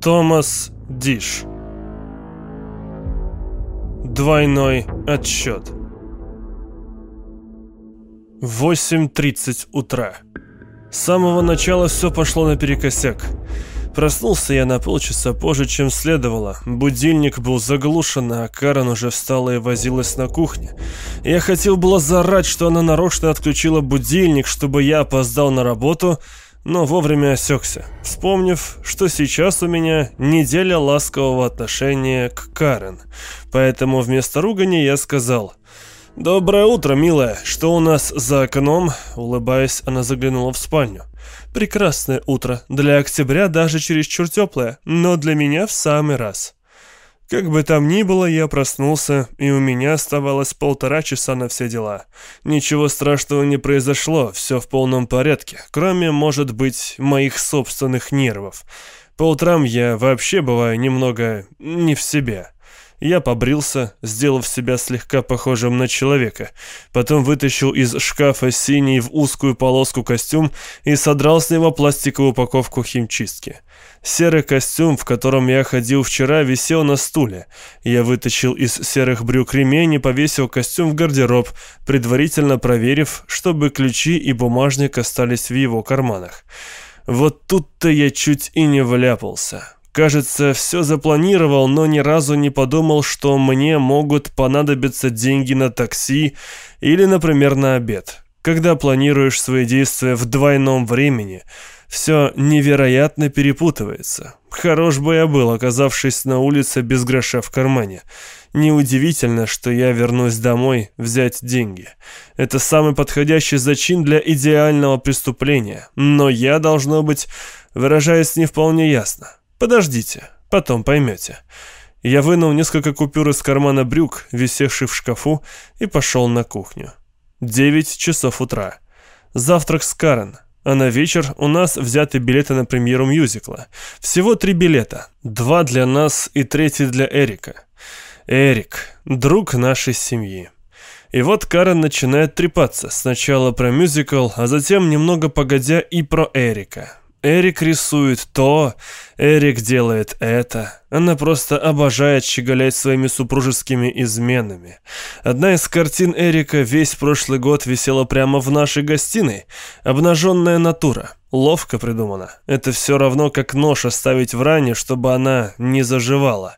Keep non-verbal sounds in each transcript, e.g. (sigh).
Томас Диш. Двойной отсчет. 8.30 утра. С самого начала все пошло наперекосяк Проснулся я на полчаса позже, чем следовало. Будильник был заглушен, а Карен уже встала и возилась на кухне. Я хотел было заорать, что она нарочно отключила будильник, чтобы я опоздал на работу, но вовремя осекся, вспомнив, что сейчас у меня неделя ласкового отношения к Карен. Поэтому вместо ругани я сказал «Доброе утро, милая, что у нас за окном?» Улыбаясь, она заглянула в спальню. «Прекрасное утро, для октября даже чересчур теплое, но для меня в самый раз». Как бы там ни было, я проснулся, и у меня оставалось полтора часа на все дела. Ничего страшного не произошло, все в полном порядке, кроме, может быть, моих собственных нервов. По утрам я вообще бываю немного не в себе. Я побрился, сделав себя слегка похожим на человека. Потом вытащил из шкафа синий в узкую полоску костюм и содрал с него пластиковую упаковку химчистки. Серый костюм, в котором я ходил вчера, висел на стуле. Я вытащил из серых брюк ремень и повесил костюм в гардероб, предварительно проверив, чтобы ключи и бумажник остались в его карманах. Вот тут-то я чуть и не вляпался. Кажется, все запланировал, но ни разу не подумал, что мне могут понадобиться деньги на такси или, например, на обед. Когда планируешь свои действия в двойном времени, все невероятно перепутывается. Хорош бы я был, оказавшись на улице без гроша в кармане. Неудивительно, что я вернусь домой взять деньги. Это самый подходящий зачин для идеального преступления. Но я, должно быть, выражаюсь не вполне ясно. «Подождите, потом поймете». Я вынул несколько купюр из кармана брюк, висевших в шкафу, и пошел на кухню. Девять часов утра. Завтрак с Карен. А на вечер у нас взяты билеты на премьеру мюзикла. Всего три билета. Два для нас и третий для Эрика. Эрик, друг нашей семьи. И вот Карен начинает трепаться. Сначала про мюзикл, а затем, немного погодя, и про Эрика. Эрик рисует то, Эрик делает это. Она просто обожает щеголять своими супружескими изменами. Одна из картин Эрика весь прошлый год висела прямо в нашей гостиной. Обнаженная натура. Ловко придумано. Это все равно, как нож оставить в ране, чтобы она не заживала.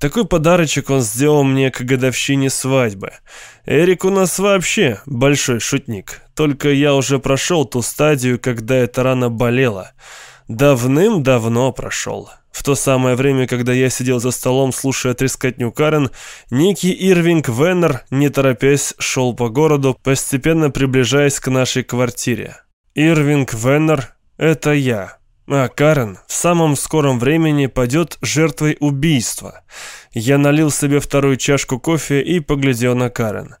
Такой подарочек он сделал мне к годовщине свадьбы. Эрик у нас вообще большой шутник. Только я уже прошел ту стадию, когда эта рана болела. Давным-давно прошел. В то самое время, когда я сидел за столом, слушая трескотню Карен, некий Ирвинг Веннер, не торопясь, шел по городу, постепенно приближаясь к нашей квартире. Ирвинг Веннер — это я. А Карен в самом скором времени пойдет жертвой убийства. Я налил себе вторую чашку кофе и поглядел на Карен.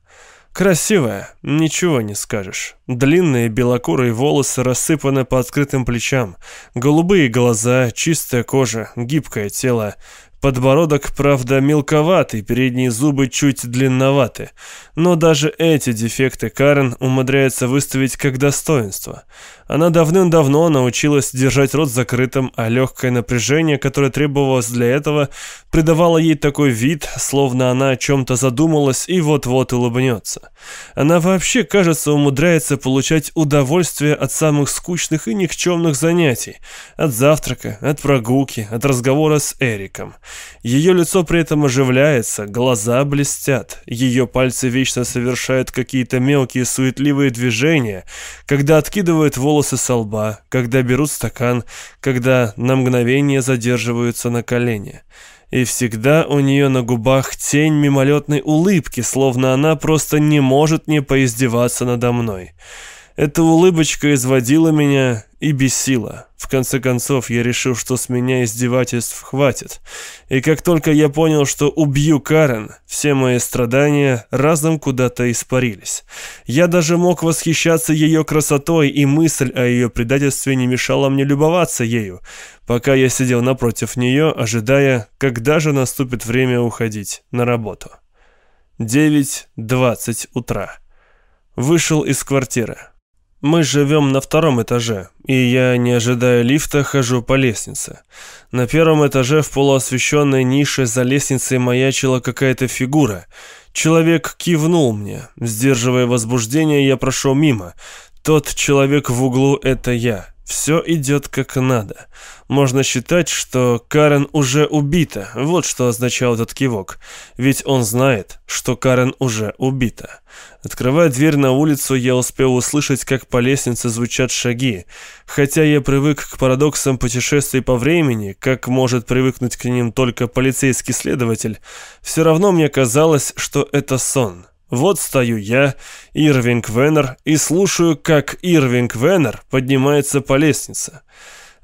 Красивая, ничего не скажешь. Длинные белокурые волосы рассыпаны по открытым плечам, голубые глаза, чистая кожа, гибкое тело. Подбородок, правда, мелковатый, передние зубы чуть длинноваты. Но даже эти дефекты Карен умудряется выставить как достоинство. Она давным-давно научилась держать рот закрытым, а легкое напряжение, которое требовалось для этого, придавало ей такой вид, словно она о чем-то задумалась и вот-вот улыбнется. Она вообще, кажется, умудряется получать удовольствие от самых скучных и никчемных занятий. От завтрака, от прогулки, от разговора с Эриком. Ее лицо при этом оживляется, глаза блестят, ее пальцы вечно совершают какие-то мелкие суетливые движения, когда откидывают волосы со лба, когда берут стакан, когда на мгновение задерживаются на колене. И всегда у нее на губах тень мимолетной улыбки, словно она просто не может не поиздеваться надо мной. Эта улыбочка изводила меня и бесила. В конце концов, я решил, что с меня издевательств хватит. И как только я понял, что убью Карен, все мои страдания разом куда-то испарились. Я даже мог восхищаться ее красотой, и мысль о ее предательстве не мешала мне любоваться ею, пока я сидел напротив нее, ожидая, когда же наступит время уходить на работу. 9.20 утра. Вышел из квартиры. Мы живем на втором этаже, и я, не ожидая лифта, хожу по лестнице. На первом этаже в полуосвещенной нише за лестницей маячила какая-то фигура. Человек кивнул мне. Сдерживая возбуждение, я прошел мимо. Тот человек в углу — это я. Все идет как надо. Можно считать, что Карен уже убита. Вот что означал этот кивок. Ведь он знает, что Карен уже убита. Открывая дверь на улицу, я успел услышать, как по лестнице звучат шаги. Хотя я привык к парадоксам путешествий по времени, как может привыкнуть к ним только полицейский следователь, все равно мне казалось, что это сон. Вот стою я, Ирвинг Веннер, и слушаю, как Ирвинг Веннер поднимается по лестнице.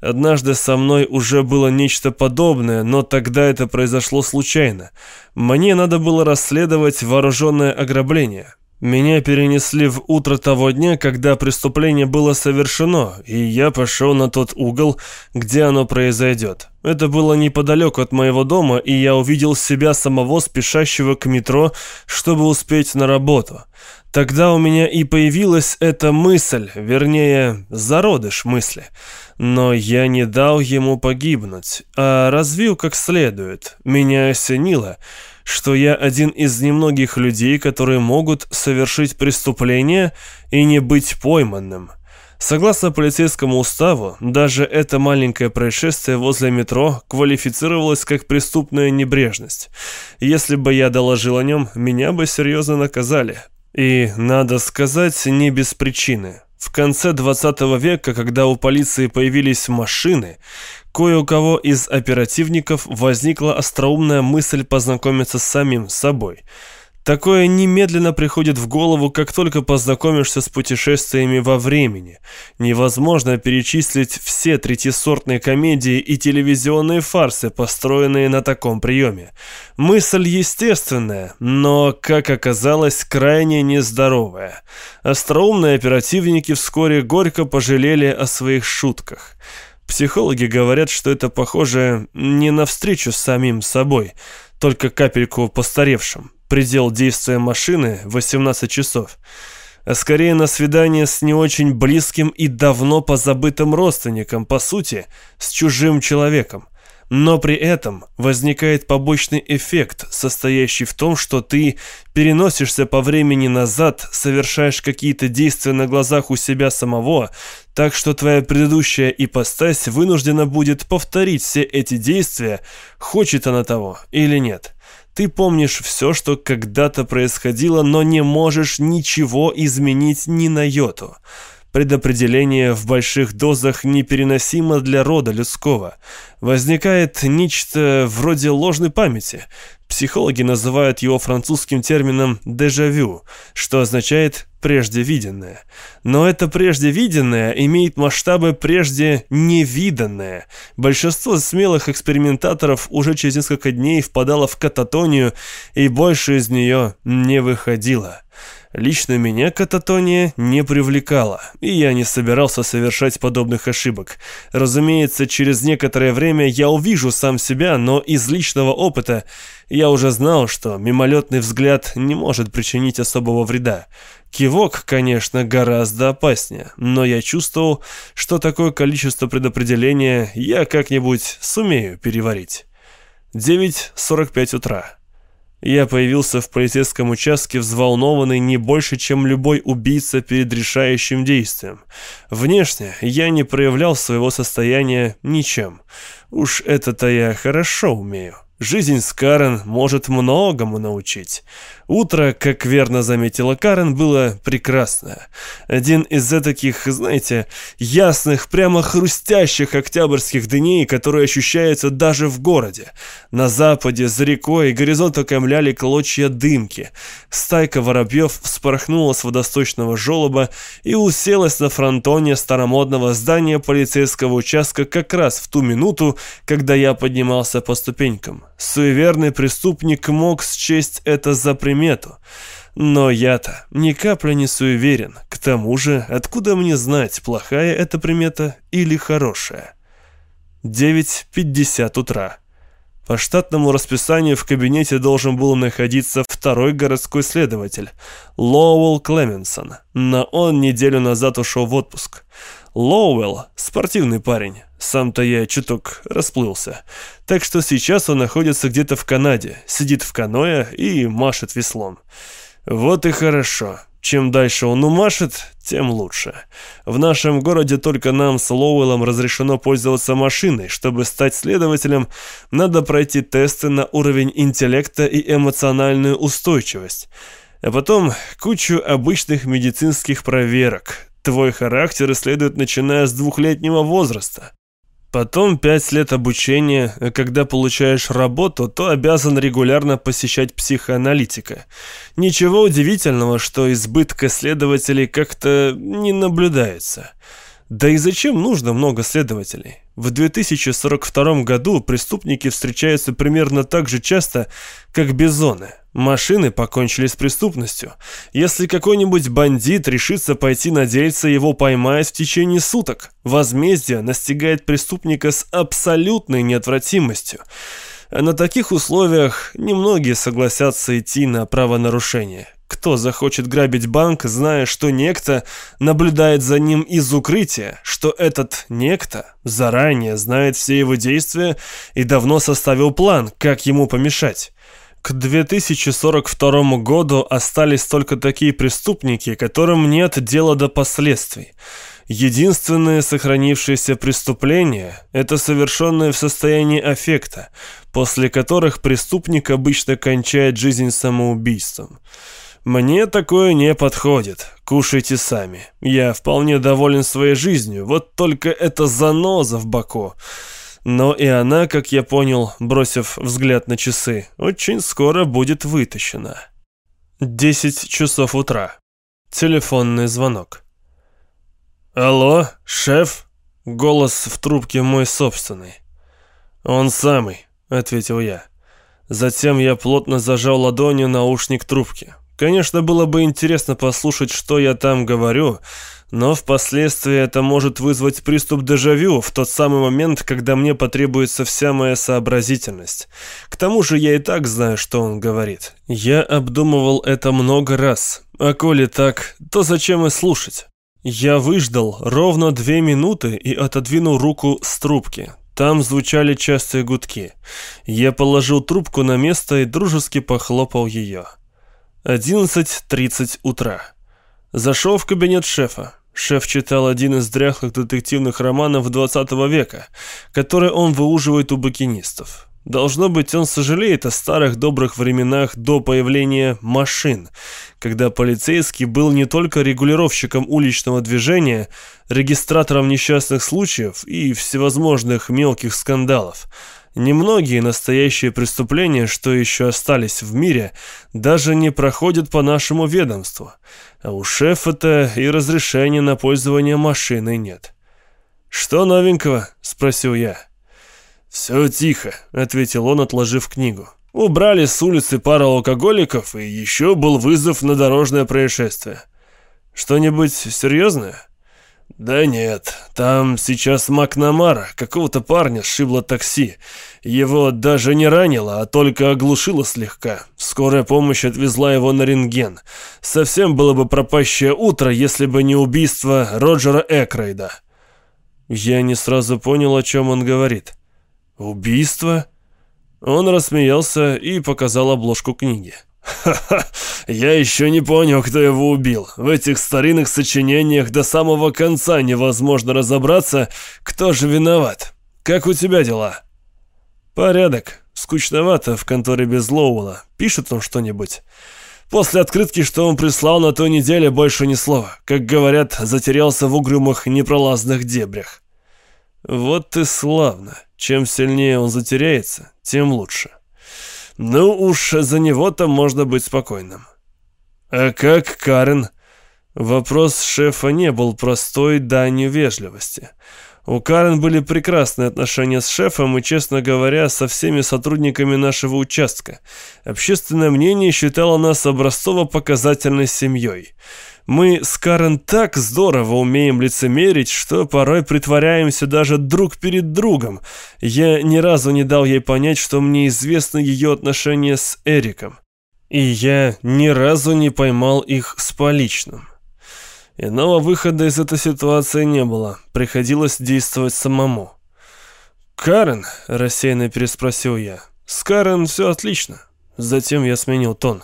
Однажды со мной уже было нечто подобное, но тогда это произошло случайно. Мне надо было расследовать вооруженное ограбление. Меня перенесли в утро того дня, когда преступление было совершено, и я пошел на тот угол, где оно произойдет. Это было неподалеку от моего дома, и я увидел себя самого спешащего к метро, чтобы успеть на работу. Тогда у меня и появилась эта мысль, вернее, зародыш мысли. Но я не дал ему погибнуть, а развил как следует. Меня осенило — что я один из немногих людей, которые могут совершить преступление и не быть пойманным. Согласно полицейскому уставу, даже это маленькое происшествие возле метро квалифицировалось как преступная небрежность. Если бы я доложил о нем, меня бы серьезно наказали. И, надо сказать, не без причины. В конце 20 века, когда у полиции появились машины, кое у кого из оперативников возникла остроумная мысль познакомиться с самим собой. Такое немедленно приходит в голову, как только познакомишься с путешествиями во времени. Невозможно перечислить все третьесортные комедии и телевизионные фарсы, построенные на таком приеме. Мысль естественная, но, как оказалось, крайне нездоровая. Остроумные оперативники вскоре горько пожалели о своих шутках. Психологи говорят, что это похоже не на встречу с самим собой, только капельку постаревшим. Предел действия машины – 18 часов. А скорее на свидание с не очень близким и давно позабытым родственником, по сути, с чужим человеком. Но при этом возникает побочный эффект, состоящий в том, что ты переносишься по времени назад, совершаешь какие-то действия на глазах у себя самого, так что твоя предыдущая ипостась вынуждена будет повторить все эти действия, хочет она того или нет. Ты помнишь все, что когда-то происходило, но не можешь ничего изменить ни на йоту. Предопределение в больших дозах непереносимо для рода людского. Возникает нечто вроде ложной памяти. Психологи называют его французским термином «дежавю», что означает «прежде виденное». Но это прежде виденное имеет масштабы прежде невиданное. Большинство смелых экспериментаторов уже через несколько дней впадало в кататонию и больше из нее не выходило. Лично меня кататония не привлекала, и я не собирался совершать подобных ошибок. Разумеется, через некоторое время я увижу сам себя, но из личного опыта я уже знал, что мимолетный взгляд не может причинить особого вреда. Кивок, конечно, гораздо опаснее, но я чувствовал, что такое количество предопределения я как-нибудь сумею переварить. 9.45 утра. Я появился в полицейском участке взволнованный не больше, чем любой убийца перед решающим действием. Внешне я не проявлял своего состояния ничем. Уж это-то я хорошо умею. Жизнь с Карен может многому научить. Утро, как верно заметила Карен, было прекрасное. Один из таких, знаете, ясных, прямо хрустящих октябрьских дней, которые ощущаются даже в городе. На западе, за рекой, горизонт окаймляли клочья дымки. Стайка воробьев вспорхнула с водосточного желоба и уселась на фронтоне старомодного здания полицейского участка как раз в ту минуту, когда я поднимался по ступенькам. Суеверный преступник мог счесть это за пример примету. Но я-то ни капли не суеверен. К тому же, откуда мне знать, плохая эта примета или хорошая? 9.50 утра. По штатному расписанию в кабинете должен был находиться второй городской следователь, Лоуэлл Клеменсон, но он неделю назад ушел в отпуск. Лоуэлл – спортивный парень, сам-то я чуток расплылся. Так что сейчас он находится где-то в Канаде, сидит в каноэ и машет веслом. Вот и хорошо. Чем дальше он умашет, тем лучше. В нашем городе только нам с Лоуэллом разрешено пользоваться машиной. Чтобы стать следователем, надо пройти тесты на уровень интеллекта и эмоциональную устойчивость. А потом кучу обычных медицинских проверок. Твой характер исследуют начиная с двухлетнего возраста. Потом пять лет обучения, а когда получаешь работу, то обязан регулярно посещать психоаналитика. Ничего удивительного, что избытка следователей как-то не наблюдается. Да и зачем нужно много следователей? В 2042 году преступники встречаются примерно так же часто, как бизоны. Машины покончили с преступностью. Если какой-нибудь бандит решится пойти на дельце, его поймают в течение суток. Возмездие настигает преступника с абсолютной неотвратимостью. А на таких условиях немногие согласятся идти на правонарушение. Кто захочет грабить банк, зная, что некто наблюдает за ним из укрытия, что этот некто заранее знает все его действия и давно составил план, как ему помешать? К 2042 году остались только такие преступники, которым нет дела до последствий. Единственное сохранившееся преступление – это совершенное в состоянии аффекта, после которых преступник обычно кончает жизнь самоубийством. Мне такое не подходит. Кушайте сами. Я вполне доволен своей жизнью, вот только это заноза в боку. Но и она, как я понял, бросив взгляд на часы, очень скоро будет вытащена. 10 часов утра. Телефонный звонок. «Алло, шеф?» Голос в трубке мой собственный. «Он самый», — ответил я. Затем я плотно зажал ладонью наушник трубки. Конечно, было бы интересно послушать, что я там говорю, но впоследствии это может вызвать приступ дежавю в тот самый момент, когда мне потребуется вся моя сообразительность. К тому же я и так знаю, что он говорит. Я обдумывал это много раз. А коли так, то зачем и слушать? Я выждал ровно две минуты и отодвинул руку с трубки. Там звучали частые гудки. Я положил трубку на место и дружески похлопал ее. 11.30 утра. Зашел в кабинет шефа. Шеф читал один из дряхлых детективных романов 20 века, который он выуживает у букинистов. Должно быть, он сожалеет о старых добрых временах до появления машин, когда полицейский был не только регулировщиком уличного движения, регистратором несчастных случаев и всевозможных мелких скандалов – Немногие настоящие преступления, что еще остались в мире, даже не проходят по нашему ведомству. А у шефа-то и разрешения на пользование машиной нет. «Что новенького?» – спросил я. «Все тихо», – ответил он, отложив книгу. «Убрали с улицы пару алкоголиков, и еще был вызов на дорожное происшествие. Что-нибудь серьезное?» «Да нет, там сейчас Макнамара, какого-то парня сшибло такси. Его даже не ранило, а только оглушило слегка. Скорая помощь отвезла его на рентген. Совсем было бы пропащее утро, если бы не убийство Роджера Экрейда». Я не сразу понял, о чем он говорит. «Убийство?» Он рассмеялся и показал обложку книги. «Ха-ха, (laughs) я еще не понял, кто его убил. В этих старинных сочинениях до самого конца невозможно разобраться, кто же виноват. Как у тебя дела?» «Порядок. Скучновато в конторе без Лоуэлла. Пишет он что-нибудь?» После открытки, что он прислал на той неделе, больше ни слова. Как говорят, затерялся в угрюмых непролазных дебрях. Вот и славно. Чем сильнее он затеряется, тем лучше. Ну уж за него-то можно быть спокойным. А как Карен? Вопрос шефа не был простой данью вежливости. У Карен были прекрасные отношения с шефом и, честно говоря, со всеми сотрудниками нашего участка. Общественное мнение считало нас образцово-показательной семьей. Мы с Карен так здорово умеем лицемерить, что порой притворяемся даже друг перед другом. Я ни разу не дал ей понять, что мне известно ее отношения с Эриком. И я ни разу не поймал их с поличным. Иного выхода из этой ситуации не было. Приходилось действовать самому. «Карен?» – рассеянно переспросил я. «С Карен все отлично». Затем я сменил тон.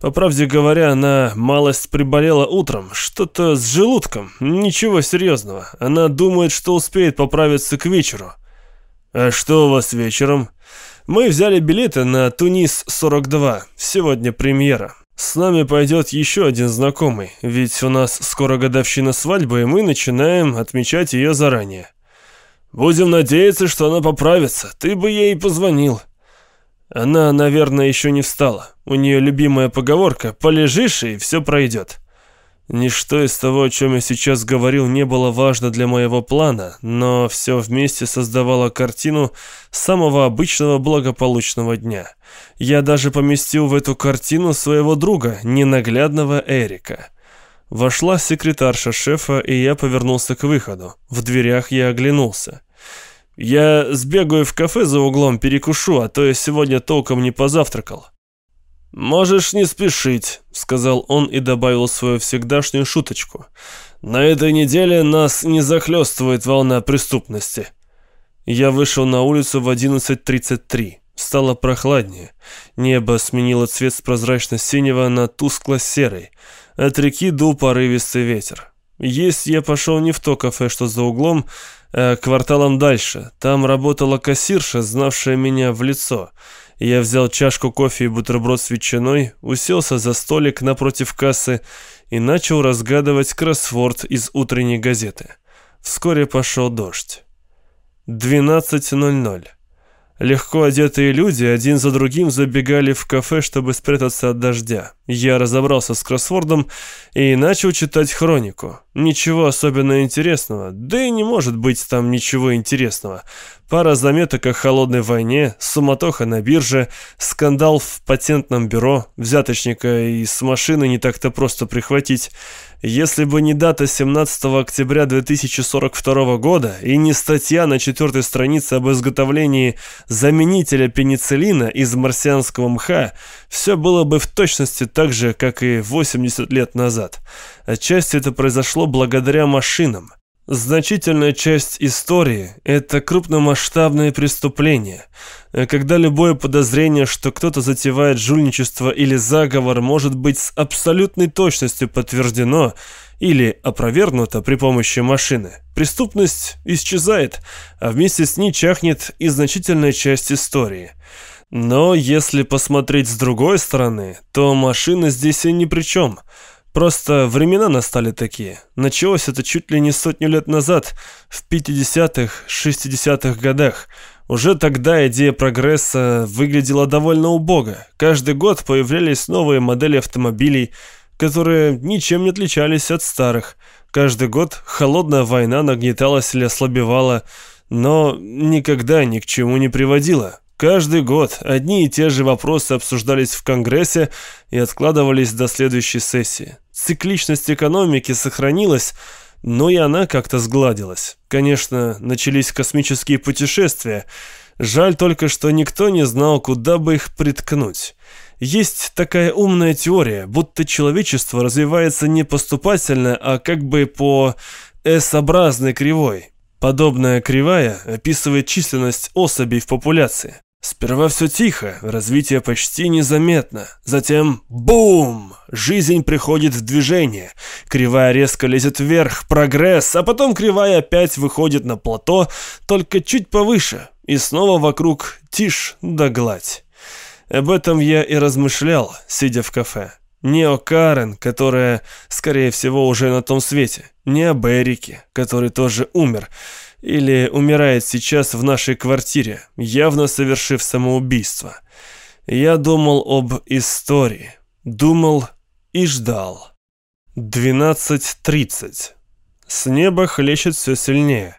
По правде говоря, она малость приболела утром. Что-то с желудком. Ничего серьезного. Она думает, что успеет поправиться к вечеру. «А что у вас вечером?» «Мы взяли билеты на Тунис-42. Сегодня премьера. С нами пойдет еще один знакомый, ведь у нас скоро годовщина свадьбы, и мы начинаем отмечать ее заранее. Будем надеяться, что она поправится. Ты бы ей позвонил». Она, наверное, еще не встала. У нее любимая поговорка «полежишь, и все пройдет». Ничто из того, о чем я сейчас говорил, не было важно для моего плана, но все вместе создавало картину самого обычного благополучного дня. Я даже поместил в эту картину своего друга, ненаглядного Эрика. Вошла секретарша шефа, и я повернулся к выходу. В дверях я оглянулся. «Я сбегаю в кафе за углом, перекушу, а то я сегодня толком не позавтракал». «Можешь не спешить», — сказал он и добавил свою всегдашнюю шуточку. «На этой неделе нас не захлестывает волна преступности». Я вышел на улицу в 11.33. Стало прохладнее. Небо сменило цвет с прозрачно-синего на тускло-серый. От реки дул порывистый ветер. Есть я пошел не в то кафе, что за углом, а кварталом дальше. Там работала кассирша, знавшая меня в лицо. Я взял чашку кофе и бутерброд с ветчиной, уселся за столик напротив кассы и начал разгадывать кроссворд из утренней газеты. Вскоре пошел дождь. 12.00. Легко одетые люди один за другим забегали в кафе, чтобы спрятаться от дождя. Я разобрался с кроссвордом и начал читать хронику. Ничего особенно интересного, да и не может быть там ничего интересного. Пара заметок о холодной войне, суматоха на бирже, скандал в патентном бюро, взяточника и с машины не так-то просто прихватить. Если бы не дата 17 октября 2042 года и не статья на четвертой странице об изготовлении заменителя пенициллина из марсианского мха, все было бы в точности так же, как и 80 лет назад. Отчасти это произошло благодаря машинам. Значительная часть истории – это крупномасштабные преступления, когда любое подозрение, что кто-то затевает жульничество или заговор, может быть с абсолютной точностью подтверждено или опровергнуто при помощи машины. Преступность исчезает, а вместе с ней чахнет и значительная часть истории. Но если посмотреть с другой стороны, то машина здесь и ни при чем – Просто времена настали такие. Началось это чуть ли не сотню лет назад, в 50-х, 60-х годах. Уже тогда идея прогресса выглядела довольно убого. Каждый год появлялись новые модели автомобилей, которые ничем не отличались от старых. Каждый год холодная война нагнеталась или ослабевала, но никогда ни к чему не приводила. Каждый год одни и те же вопросы обсуждались в Конгрессе и откладывались до следующей сессии. Цикличность экономики сохранилась, но и она как-то сгладилась. Конечно, начались космические путешествия. Жаль только, что никто не знал, куда бы их приткнуть. Есть такая умная теория, будто человечество развивается не поступательно, а как бы по S-образной кривой. Подобная кривая описывает численность особей в популяции. Сперва все тихо, развитие почти незаметно. Затем бум! Жизнь приходит в движение. Кривая резко лезет вверх, прогресс, а потом кривая опять выходит на плато, только чуть повыше. И снова вокруг тишь да гладь. Об этом я и размышлял, сидя в кафе. Не о Карен, которая, скорее всего, уже на том свете. Не о Берике, который тоже умер. Или умирает сейчас в нашей квартире, явно совершив самоубийство. Я думал об истории. Думал и ждал. 12.30. С неба хлещет все сильнее.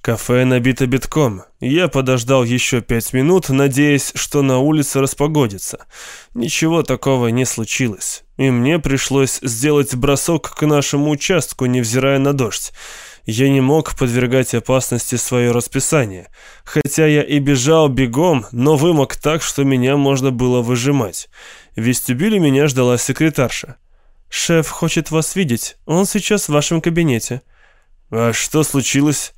Кафе набито битком. Я подождал еще пять минут, надеясь, что на улице распогодится. Ничего такого не случилось. И мне пришлось сделать бросок к нашему участку, невзирая на дождь. Я не мог подвергать опасности свое расписание. Хотя я и бежал бегом, но вымок так, что меня можно было выжимать. В вестибюле меня ждала секретарша. «Шеф хочет вас видеть. Он сейчас в вашем кабинете». «А что случилось?» —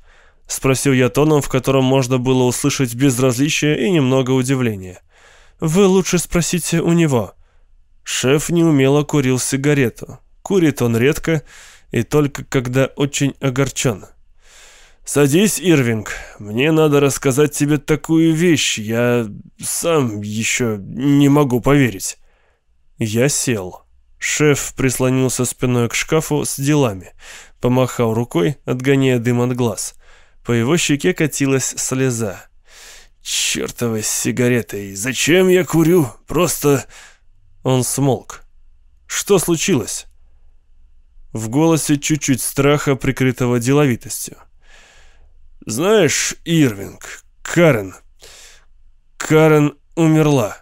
спросил я тоном, в котором можно было услышать безразличие и немного удивления. «Вы лучше спросите у него». Шеф неумело курил сигарету. Курит он редко и только когда очень огорчен. «Садись, Ирвинг. Мне надо рассказать тебе такую вещь. Я сам еще не могу поверить». Я сел. Шеф прислонился спиной к шкафу с делами, помахал рукой, отгоняя дым от глаз. По его щеке катилась слеза. «Чертова сигаретой! Зачем я курю? Просто...» Он смолк. «Что случилось?» В голосе чуть-чуть страха, прикрытого деловитостью. «Знаешь, Ирвинг, Карен... Карен умерла».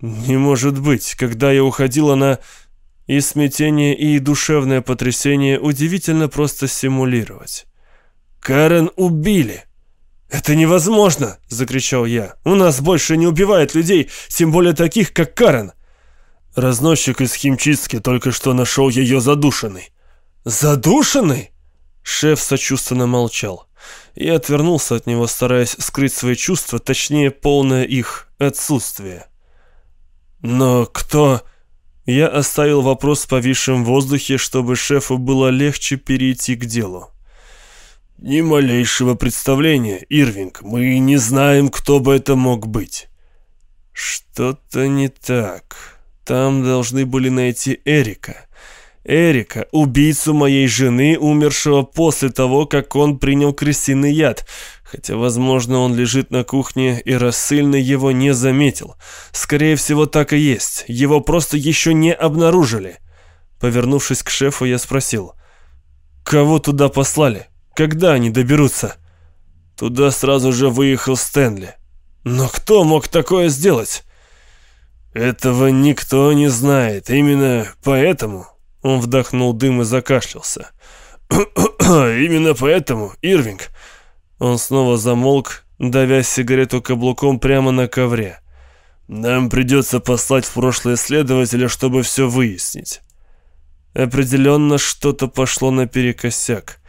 Не может быть, когда я уходил, она... И смятение, и душевное потрясение удивительно просто симулировать. «Карен убили!» «Это невозможно!» — закричал я. «У нас больше не убивают людей, тем более таких, как Карен!» Разносчик из химчистки только что нашел ее задушенной. «Задушенной?» Шеф сочувственно молчал. Я отвернулся от него, стараясь скрыть свои чувства, точнее, полное их отсутствие. «Но кто...» Я оставил вопрос повисшим в воздухе, чтобы шефу было легче перейти к делу. «Ни малейшего представления, Ирвинг. Мы не знаем, кто бы это мог быть». «Что-то не так. Там должны были найти Эрика». Эрика, убийцу моей жены, умершего после того, как он принял крысиный яд. Хотя, возможно, он лежит на кухне, и рассыльный его не заметил. Скорее всего, так и есть. Его просто еще не обнаружили. Повернувшись к шефу, я спросил. «Кого туда послали? Когда они доберутся?» Туда сразу же выехал Стэнли. «Но кто мог такое сделать?» «Этого никто не знает. Именно поэтому...» Он вдохнул дым и закашлялся. (clears throat) «Именно поэтому, Ирвинг, он снова замолк, давя сигарету каблуком прямо на ковре. «Нам придется послать в прошлое следователя, чтобы все выяснить». Определенно что-то пошло наперекосяк.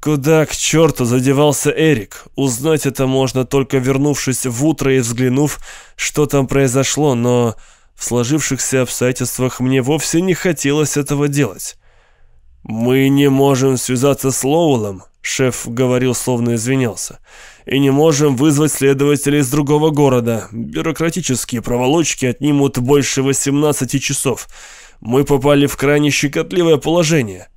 Куда к черту задевался Эрик? Узнать это можно только вернувшись в утро и взглянув, что там произошло, но в сложившихся обстоятельствах мне вовсе не хотелось этого делать. «Мы не можем связаться с Лоуэлом», Шеф говорил, словно извинялся. «И не можем вызвать следователя из другого города. Бюрократические проволочки отнимут больше 18 часов. Мы попали в крайне щекотливое положение».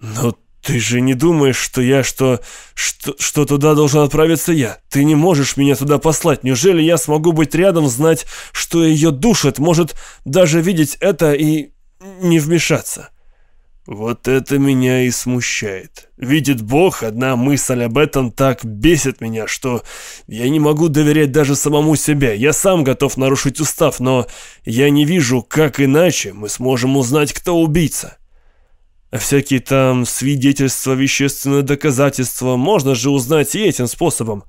«Но ты же не думаешь, что я, что, что... что туда должен отправиться я? Ты не можешь меня туда послать. Неужели я смогу быть рядом, знать, что ее душит, может даже видеть это и не вмешаться?» Вот это меня и смущает. Видит Бог, одна мысль об этом так бесит меня, что я не могу доверять даже самому себе. Я сам готов нарушить устав, но я не вижу, как иначе мы сможем узнать, кто убийца. Всякие там свидетельства, вещественные доказательства можно же узнать и этим способом.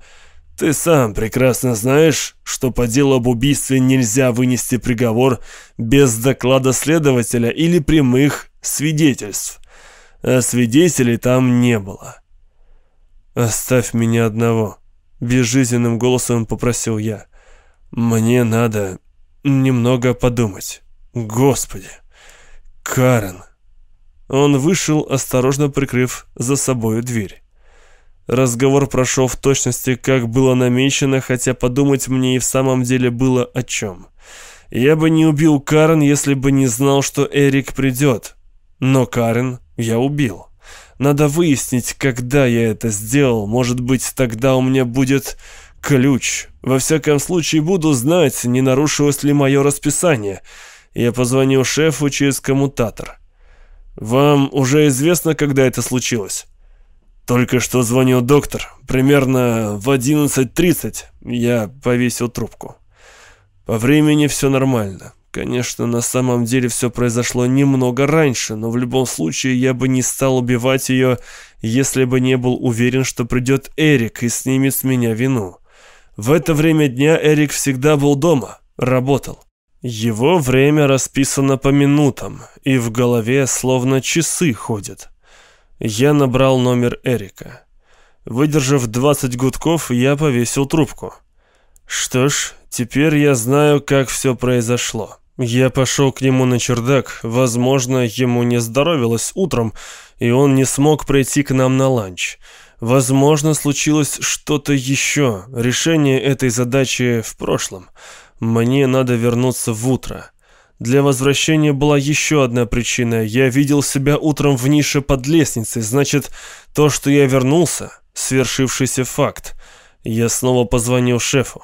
Ты сам прекрасно знаешь, что по делу об убийстве нельзя вынести приговор без доклада следователя или прямых свидетельств. А свидетелей там не было. «Оставь меня одного», — безжизненным голосом попросил я. «Мне надо немного подумать. Господи! Карен!» Он вышел, осторожно прикрыв за собою дверь. Разговор прошел в точности, как было намечено, хотя подумать мне и в самом деле было о чем. Я бы не убил Карен, если бы не знал, что Эрик придет. Но Карен я убил. Надо выяснить, когда я это сделал. Может быть, тогда у меня будет ключ. Во всяком случае, буду знать, не нарушилось ли мое расписание. Я позвонил шефу через коммутатор. Вам уже известно, когда это случилось? Только что звонил доктор. Примерно в 11.30 я повесил трубку. По времени все нормально. Конечно, на самом деле все произошло немного раньше, но в любом случае я бы не стал убивать ее, если бы не был уверен, что придет Эрик и снимет с меня вину. В это время дня Эрик всегда был дома, работал. Его время расписано по минутам, и в голове словно часы ходят. Я набрал номер Эрика. Выдержав 20 гудков, я повесил трубку. Что ж, теперь я знаю, как все произошло. Я пошел к нему на чердак, возможно, ему не здоровилось утром, и он не смог прийти к нам на ланч. Возможно, случилось что-то еще, решение этой задачи в прошлом. Мне надо вернуться в утро. Для возвращения была еще одна причина. Я видел себя утром в нише под лестницей. Значит, то, что я вернулся, свершившийся факт. Я снова позвонил шефу.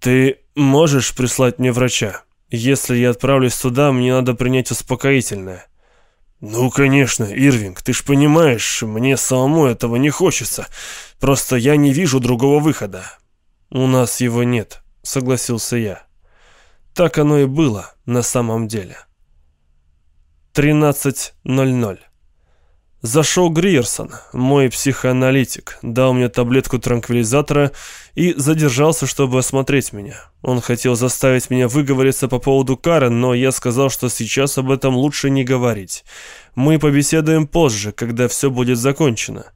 «Ты можешь прислать мне врача? Если я отправлюсь туда, мне надо принять успокоительное». «Ну, конечно, Ирвинг, ты ж понимаешь, мне самому этого не хочется. Просто я не вижу другого выхода». «У нас его нет», — согласился я. Так оно и было на самом деле. 13.00. Зашел Гриерсон, мой психоаналитик, дал мне таблетку транквилизатора и задержался, чтобы осмотреть меня. Он хотел заставить меня выговориться по поводу Карен, но я сказал, что сейчас об этом лучше не говорить. Мы побеседуем позже, когда все будет закончено.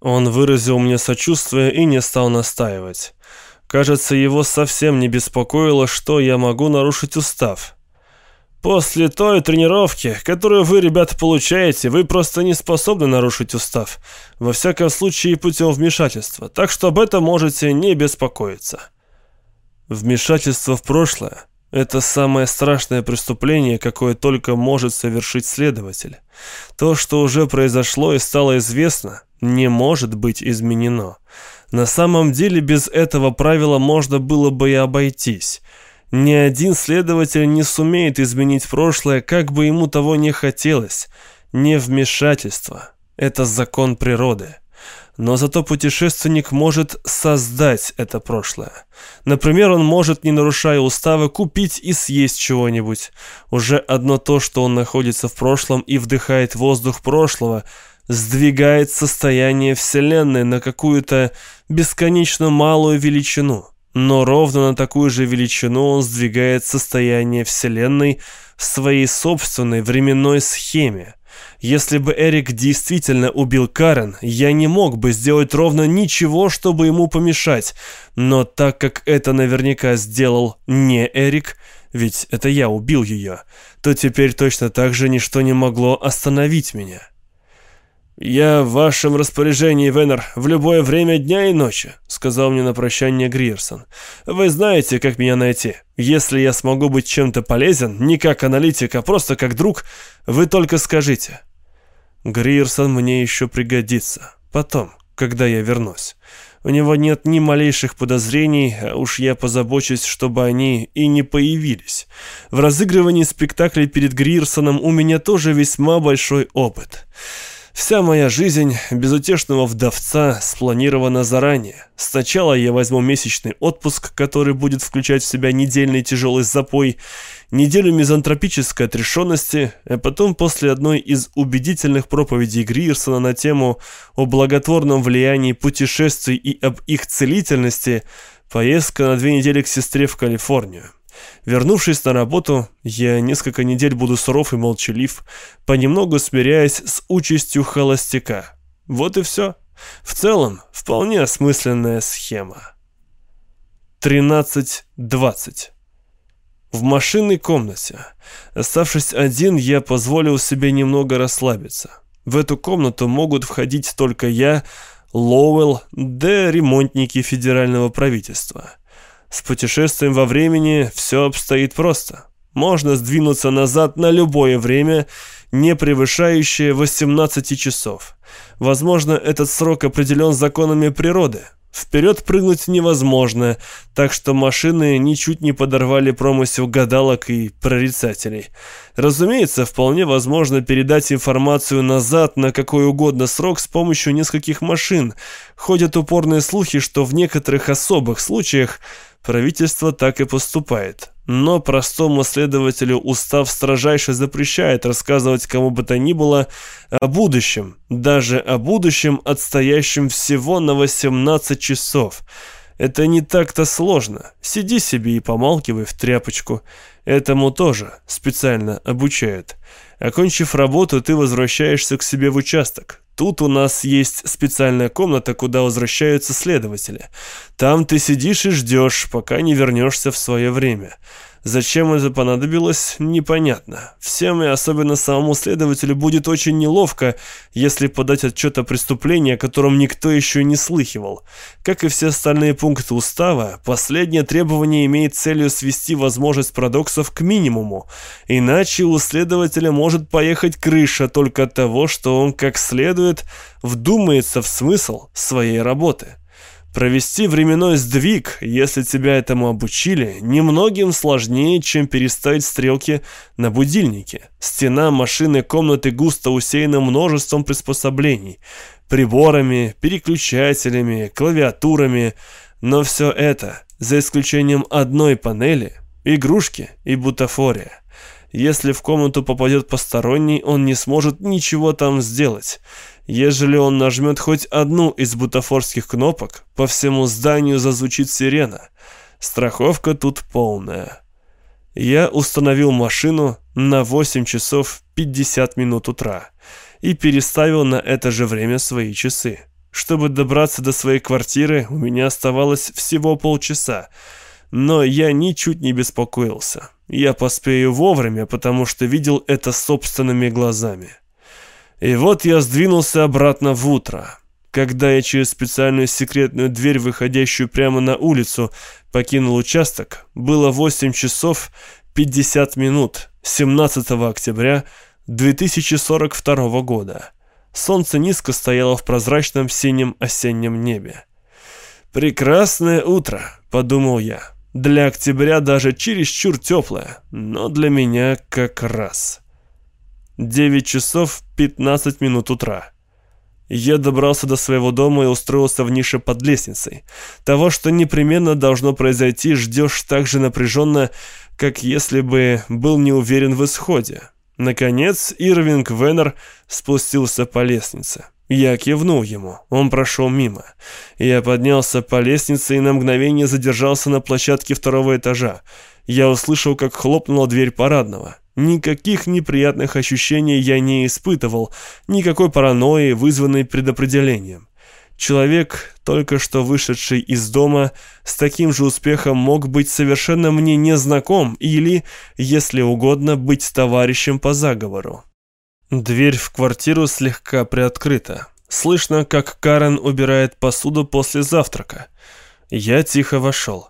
Он выразил мне сочувствие и не стал настаивать. Кажется, его совсем не беспокоило, что я могу нарушить устав. После той тренировки, которую вы, ребята, получаете, вы просто не способны нарушить устав. Во всяком случае, путем вмешательства. Так что об этом можете не беспокоиться. Вмешательство в прошлое – это самое страшное преступление, какое только может совершить следователь. То, что уже произошло и стало известно, не может быть изменено. На самом деле без этого правила можно было бы и обойтись. Ни один следователь не сумеет изменить прошлое, как бы ему того не хотелось. Не вмешательство. Это закон природы. Но зато путешественник может создать это прошлое. Например, он может, не нарушая уставы, купить и съесть чего-нибудь. Уже одно то, что он находится в прошлом и вдыхает воздух прошлого – сдвигает состояние Вселенной на какую-то бесконечно малую величину. Но ровно на такую же величину он сдвигает состояние Вселенной в своей собственной временной схеме. Если бы Эрик действительно убил Карен, я не мог бы сделать ровно ничего, чтобы ему помешать. Но так как это наверняка сделал не Эрик, ведь это я убил ее, то теперь точно так же ничто не могло остановить меня. «Я в вашем распоряжении, Веннер, в любое время дня и ночи», — сказал мне на прощание Гриерсон. «Вы знаете, как меня найти. Если я смогу быть чем-то полезен, не как аналитик, а просто как друг, вы только скажите». Гриерсон мне еще пригодится. Потом, когда я вернусь. У него нет ни малейших подозрений, а уж я позабочусь, чтобы они и не появились. В разыгрывании спектаклей перед Гриерсоном у меня тоже весьма большой опыт. Вся моя жизнь безутешного вдовца спланирована заранее. Сначала я возьму месячный отпуск, который будет включать в себя недельный тяжелый запой, неделю мизантропической отрешенности, а потом после одной из убедительных проповедей Гриерсона на тему о благотворном влиянии путешествий и об их целительности, поездка на две недели к сестре в Калифорнию. Вернувшись на работу, я несколько недель буду суров и молчалив, понемногу смиряясь с участью холостяка. Вот и все. В целом, вполне осмысленная схема. 13.20 В машинной комнате. Оставшись один, я позволил себе немного расслабиться. В эту комнату могут входить только я, Лоуэлл, да ремонтники федерального правительства. С путешествием во времени все обстоит просто. Можно сдвинуться назад на любое время, не превышающее 18 часов. Возможно, этот срок определен законами природы. Вперед прыгнуть невозможно, так что машины ничуть не подорвали промысел гадалок и прорицателей. Разумеется, вполне возможно передать информацию назад на какой угодно срок с помощью нескольких машин. Ходят упорные слухи, что в некоторых особых случаях правительство так и поступает. Но простому следователю устав строжайше запрещает рассказывать кому бы то ни было о будущем, даже о будущем, отстоящем всего на 18 часов. Это не так-то сложно. Сиди себе и помалкивай в тряпочку. Этому тоже специально обучают. Окончив работу, ты возвращаешься к себе в участок. Тут у нас есть специальная комната, куда возвращаются следователи. Там ты сидишь и ждешь, пока не вернешься в свое время. Зачем это понадобилось, непонятно. Всем и особенно самому следователю будет очень неловко, если подать отчет о преступлении, о котором никто еще не слыхивал. Как и все остальные пункты устава, последнее требование имеет целью свести возможность парадоксов к минимуму. Иначе у следователя может поехать крыша только от того, что он как следует вдумается в смысл своей работы. Провести временной сдвиг, если тебя этому обучили, немногим сложнее, чем переставить стрелки на будильнике. Стена машины комнаты густо усеяна множеством приспособлений. Приборами, переключателями, клавиатурами. Но все это, за исключением одной панели, игрушки и бутафория. Если в комнату попадет посторонний, он не сможет ничего там сделать. Ежели он нажмет хоть одну из бутафорских кнопок, по всему зданию зазвучит сирена. Страховка тут полная. Я установил машину на 8 часов 50 минут утра и переставил на это же время свои часы. Чтобы добраться до своей квартиры, у меня оставалось всего полчаса, но я ничуть не беспокоился. Я поспею вовремя, потому что видел это собственными глазами. И вот я сдвинулся обратно в утро. Когда я через специальную секретную дверь, выходящую прямо на улицу, покинул участок, было 8 часов 50 минут 17 октября 2042 года. Солнце низко стояло в прозрачном синем осеннем небе. «Прекрасное утро», — подумал я. «Для октября даже чересчур теплое, но для меня как раз». 9 часов 15 минут утра. Я добрался до своего дома и устроился в нише под лестницей. Того, что непременно должно произойти, ждешь так же напряженно, как если бы был не уверен в исходе. Наконец, Ирвинг Веннер спустился по лестнице. Я кивнул ему. Он прошел мимо. Я поднялся по лестнице и на мгновение задержался на площадке второго этажа. Я услышал, как хлопнула дверь парадного. Никаких неприятных ощущений я не испытывал, никакой паранойи, вызванной предопределением. Человек, только что вышедший из дома, с таким же успехом мог быть совершенно мне незнаком или, если угодно, быть товарищем по заговору. Дверь в квартиру слегка приоткрыта. Слышно, как Карен убирает посуду после завтрака. Я тихо вошел.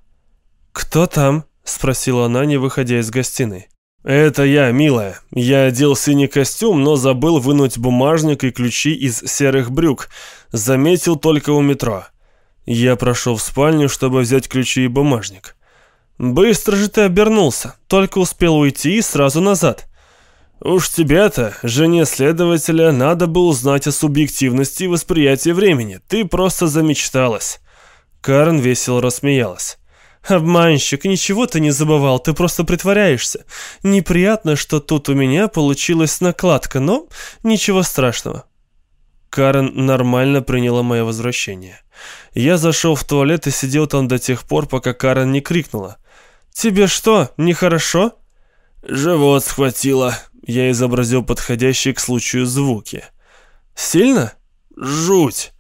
«Кто там?» – спросила она, не выходя из гостиной. «Это я, милая. Я одел синий костюм, но забыл вынуть бумажник и ключи из серых брюк. Заметил только у метро. Я прошел в спальню, чтобы взять ключи и бумажник. Быстро же ты обернулся. Только успел уйти и сразу назад. Уж тебя-то, жене следователя, надо было узнать о субъективности восприятия времени. Ты просто замечталась». Карен весело рассмеялась. «Обманщик, ничего ты не забывал, ты просто притворяешься. Неприятно, что тут у меня получилась накладка, но ничего страшного». Карен нормально приняла мое возвращение. Я зашел в туалет и сидел там до тех пор, пока Карен не крикнула. «Тебе что, нехорошо?» «Живот схватило», — я изобразил подходящие к случаю звуки. «Сильно?» «Жуть!»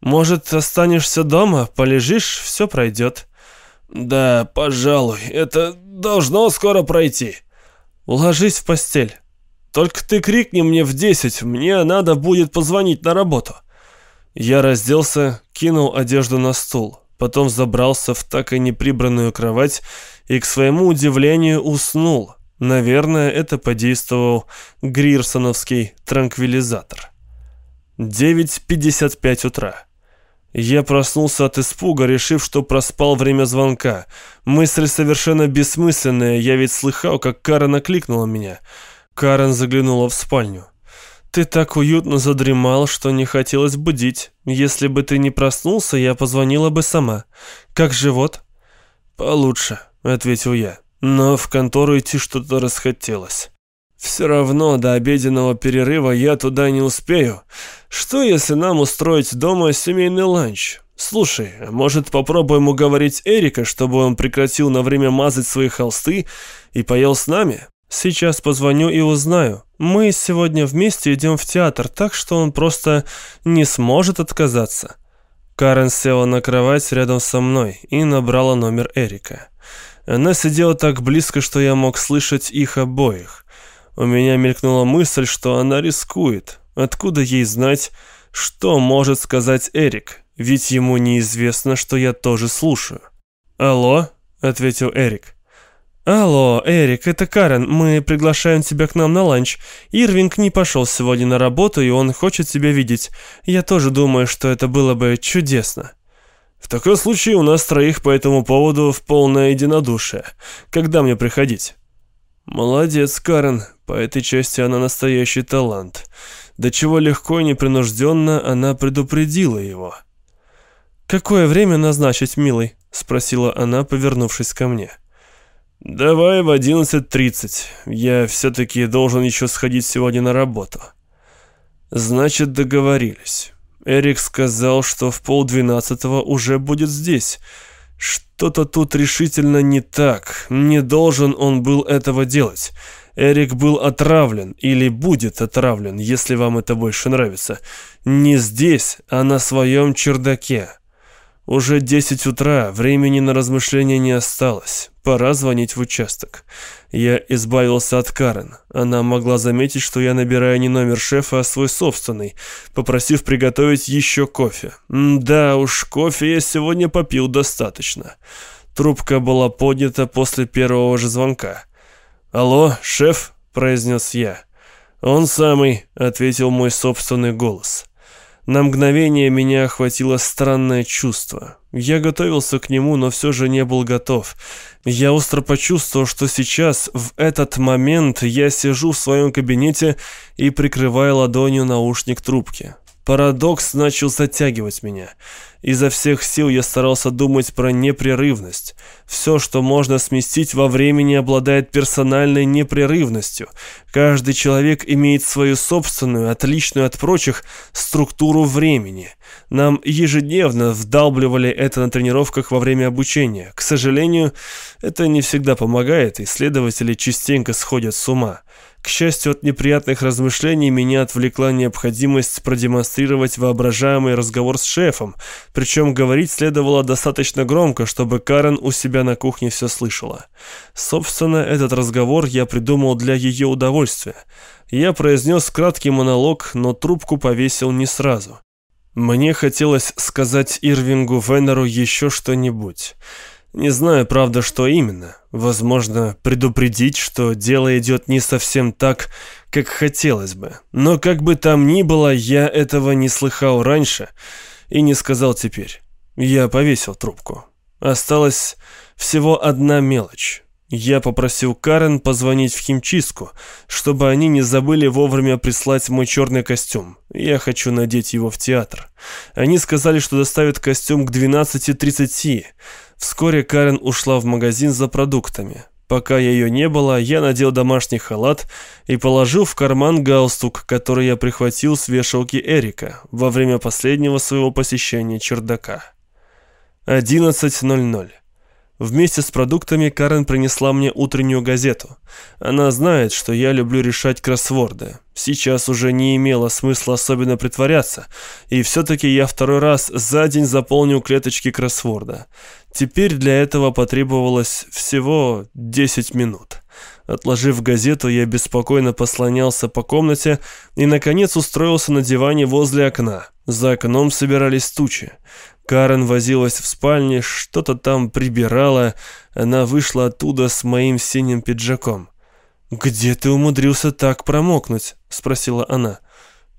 «Может, останешься дома, полежишь, все пройдет». «Да, пожалуй, это должно скоро пройти». «Ложись в постель. Только ты крикни мне в десять, мне надо будет позвонить на работу». Я разделся, кинул одежду на стул, потом забрался в так и не кровать и, к своему удивлению, уснул. Наверное, это подействовал грирсоновский транквилизатор. 9.55 утра. Я проснулся от испуга, решив, что проспал время звонка. Мысль совершенно бессмысленная, я ведь слыхал, как Карен окликнула меня. Карен заглянула в спальню. «Ты так уютно задремал, что не хотелось будить. Если бы ты не проснулся, я позвонила бы сама. Как живот?» «Получше», — ответил я. «Но в контору идти что-то расхотелось». «Все равно до обеденного перерыва я туда не успею. Что, если нам устроить дома семейный ланч? Слушай, может попробуем уговорить Эрика, чтобы он прекратил на время мазать свои холсты и поел с нами?» Сейчас позвоню и узнаю. Мы сегодня вместе идем в театр, так что он просто не сможет отказаться». Карен села на кровать рядом со мной и набрала номер Эрика. Она сидела так близко, что я мог слышать их обоих. У меня мелькнула мысль, что она рискует. Откуда ей знать, что может сказать Эрик? Ведь ему неизвестно, что я тоже слушаю. «Алло?» — ответил Эрик. «Алло, Эрик, это Карен. Мы приглашаем тебя к нам на ланч. Ирвинг не пошел сегодня на работу, и он хочет тебя видеть. Я тоже думаю, что это было бы чудесно». «В таком случае у нас троих по этому поводу в полное единодушие. Когда мне приходить?» «Молодец, Карен. По этой части она настоящий талант. До чего легко и непринужденно она предупредила его». «Какое время назначить, милый?» — спросила она, повернувшись ко мне. «Давай в 11.30. Я все-таки должен еще сходить сегодня на работу». «Значит, договорились. Эрик сказал, что в полдвенадцатого уже будет здесь. Что-то тут решительно не так. Не должен он был этого делать. Эрик был отравлен или будет отравлен, если вам это больше нравится. Не здесь, а на своем чердаке». Уже 10 утра, времени на размышления не осталось. Пора звонить в участок. Я избавился от Карен. Она могла заметить, что я набираю не номер шефа, а свой собственный, попросив приготовить еще кофе. да уж, кофе я сегодня попил достаточно. Трубка была поднята после первого же звонка. «Алло, шеф?» – произнес я. «Он самый», – ответил мой собственный голос. На мгновение меня охватило странное чувство. Я готовился к нему, но все же не был готов. Я остро почувствовал, что сейчас, в этот момент, я сижу в своем кабинете и прикрываю ладонью наушник трубки. Парадокс начал затягивать меня. Изо всех сил я старался думать про непрерывность. Все, что можно сместить во времени, обладает персональной непрерывностью. Каждый человек имеет свою собственную, отличную от прочих, структуру времени. Нам ежедневно вдалбливали это на тренировках во время обучения. К сожалению, это не всегда помогает, исследователи частенько сходят с ума. К счастью, от неприятных размышлений меня отвлекла необходимость продемонстрировать воображаемый разговор с шефом, причем говорить следовало достаточно громко, чтобы Карен у себя на кухне все слышала. Собственно, этот разговор я придумал для ее удовольствия. Я произнес краткий монолог, но трубку повесил не сразу. Мне хотелось сказать Ирвингу Венеру еще что-нибудь. Не знаю, правда, что именно. Возможно, предупредить, что дело идет не совсем так, как хотелось бы. Но как бы там ни было, я этого не слыхал раньше и не сказал теперь. Я повесил трубку. Осталась всего одна мелочь. Я попросил Карен позвонить в химчистку, чтобы они не забыли вовремя прислать мой черный костюм. Я хочу надеть его в театр. Они сказали, что доставят костюм к 12.30. Вскоре Карен ушла в магазин за продуктами. Пока ее не было, я надел домашний халат и положил в карман галстук, который я прихватил с вешалки Эрика во время последнего своего посещения чердака. 11.00. Вместе с продуктами Карен принесла мне утреннюю газету. Она знает, что я люблю решать кроссворды. Сейчас уже не имело смысла особенно притворяться, и все-таки я второй раз за день заполнил клеточки кроссворда. Теперь для этого потребовалось всего 10 минут. Отложив газету, я беспокойно послонялся по комнате и, наконец, устроился на диване возле окна. За окном собирались тучи. Карен возилась в спальне, что-то там прибирала. Она вышла оттуда с моим синим пиджаком. «Где ты умудрился так промокнуть?» — спросила она.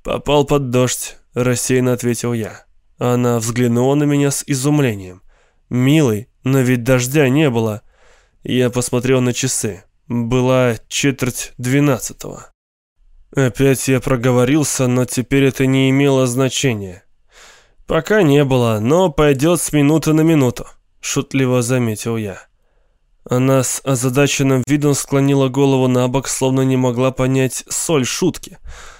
«Попал под дождь», — рассеянно ответил я. Она взглянула на меня с изумлением. «Милый, но ведь дождя не было». Я посмотрел на часы. Была четверть двенадцатого. Опять я проговорился, но теперь это не имело значения. «Пока не было, но пойдет с минуты на минуту», — шутливо заметил я. Она с озадаченным видом склонила голову на бок, словно не могла понять соль шутки.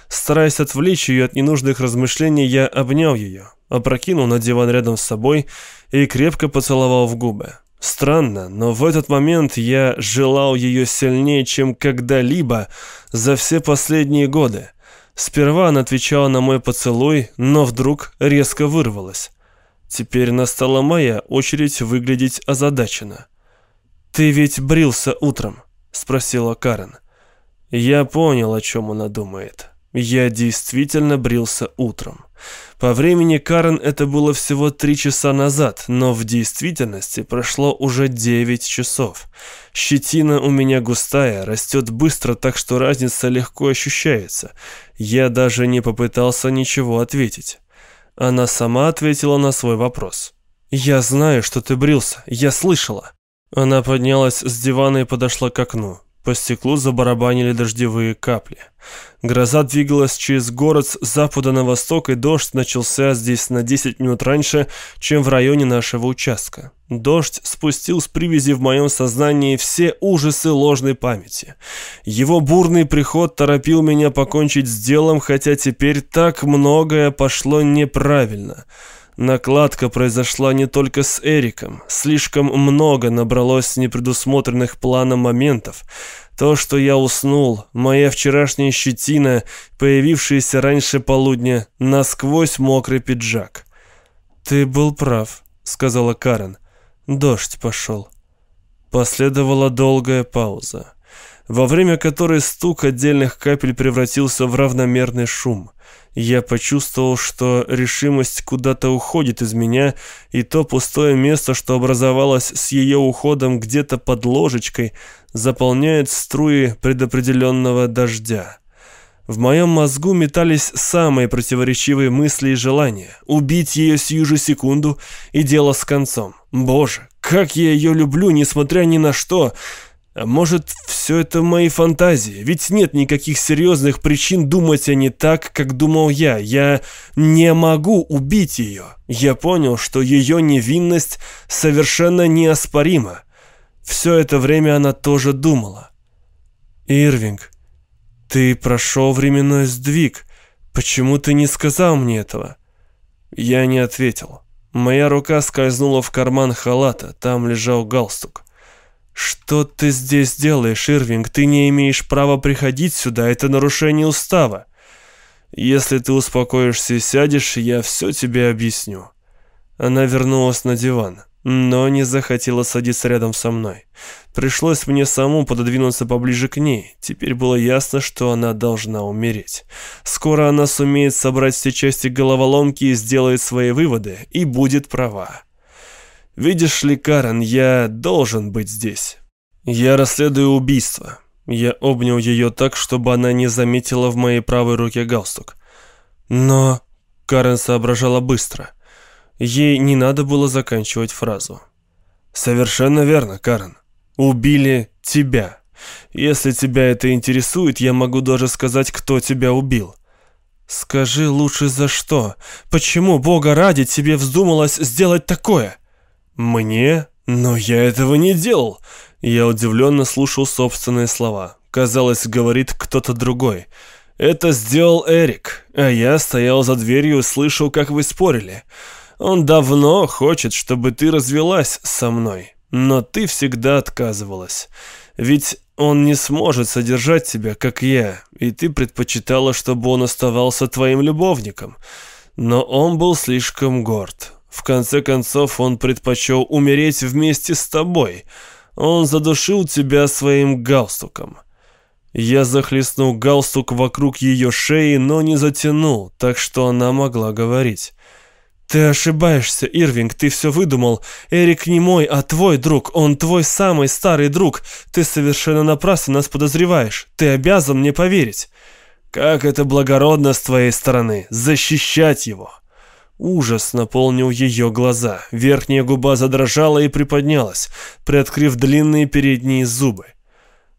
Стараясь отвлечь ее от ненужных размышлений, я обнял ее, опрокинул на диван рядом с собой и крепко поцеловал в губы. Странно, но в этот момент я желал ее сильнее, чем когда-либо за все последние годы. Сперва она отвечала на мой поцелуй, но вдруг резко вырвалась. Теперь настала моя очередь выглядеть озадаченно. «Ты ведь брился утром?» — спросила Карен. Я понял, о чем она думает. Я действительно брился утром. По времени Карен это было всего три часа назад, но в действительности прошло уже девять часов. Щетина у меня густая, растет быстро, так что разница легко ощущается. Я даже не попытался ничего ответить. Она сама ответила на свой вопрос. «Я знаю, что ты брился, я слышала». Она поднялась с дивана и подошла к окну. По стеклу забарабанили дождевые капли. Гроза двигалась через город с запада на восток, и дождь начался здесь на 10 минут раньше, чем в районе нашего участка. Дождь спустил с привязи в моем сознании все ужасы ложной памяти. Его бурный приход торопил меня покончить с делом, хотя теперь так многое пошло неправильно. Накладка произошла не только с Эриком. Слишком много набралось непредусмотренных планом моментов. То, что я уснул, моя вчерашняя щетина, появившаяся раньше полудня, насквозь мокрый пиджак. «Ты был прав», — сказала Карен. «Дождь пошел». Последовала долгая пауза, во время которой стук отдельных капель превратился в равномерный шум. Я почувствовал, что решимость куда-то уходит из меня, и то пустое место, что образовалось с ее уходом где-то под ложечкой, заполняет струи предопределенного дождя. В моем мозгу метались самые противоречивые мысли и желания. Убить ее сию же секунду, и дело с концом. Боже, как я ее люблю, несмотря ни на что. А может, все это мои фантазии? Ведь нет никаких серьезных причин думать о ней так, как думал я. Я не могу убить ее. Я понял, что ее невинность совершенно неоспорима. Все это время она тоже думала. «Ирвинг, ты прошел временной сдвиг. Почему ты не сказал мне этого?» Я не ответил. Моя рука скользнула в карман халата, там лежал галстук. «Что ты здесь делаешь, Ирвинг? Ты не имеешь права приходить сюда, это нарушение устава». «Если ты успокоишься и сядешь, я все тебе объясню». Она вернулась на диван, но не захотела садиться рядом со мной. Пришлось мне саму пододвинуться поближе к ней. Теперь было ясно, что она должна умереть. Скоро она сумеет собрать все части головоломки и сделает свои выводы, и будет права. «Видишь ли, Карен, я должен быть здесь. Я расследую убийство». Я обнял ее так, чтобы она не заметила в моей правой руке галстук. Но Карен соображала быстро. Ей не надо было заканчивать фразу. «Совершенно верно, Карен. Убили тебя. Если тебя это интересует, я могу даже сказать, кто тебя убил». «Скажи лучше за что? Почему, Бога ради, тебе вздумалось сделать такое?» «Мне? Но я этого не делал!» Я удивленно слушал собственные слова. Казалось, говорит кто-то другой. «Это сделал Эрик, а я стоял за дверью и слышал, как вы спорили. Он давно хочет, чтобы ты развелась со мной, но ты всегда отказывалась. Ведь он не сможет содержать тебя, как я, и ты предпочитала, чтобы он оставался твоим любовником. Но он был слишком горд. В конце концов, он предпочел умереть вместе с тобой. Он задушил тебя своим галстуком. Я захлестнул галстук вокруг ее шеи, но не затянул, так что она могла говорить. «Ты ошибаешься, Ирвинг, ты все выдумал. Эрик не мой, а твой друг. Он твой самый старый друг. Ты совершенно напрасно нас подозреваешь. Ты обязан мне поверить». «Как это благородно с твоей стороны, защищать его!» Ужас наполнил ее глаза. Верхняя губа задрожала и приподнялась, приоткрыв длинные передние зубы.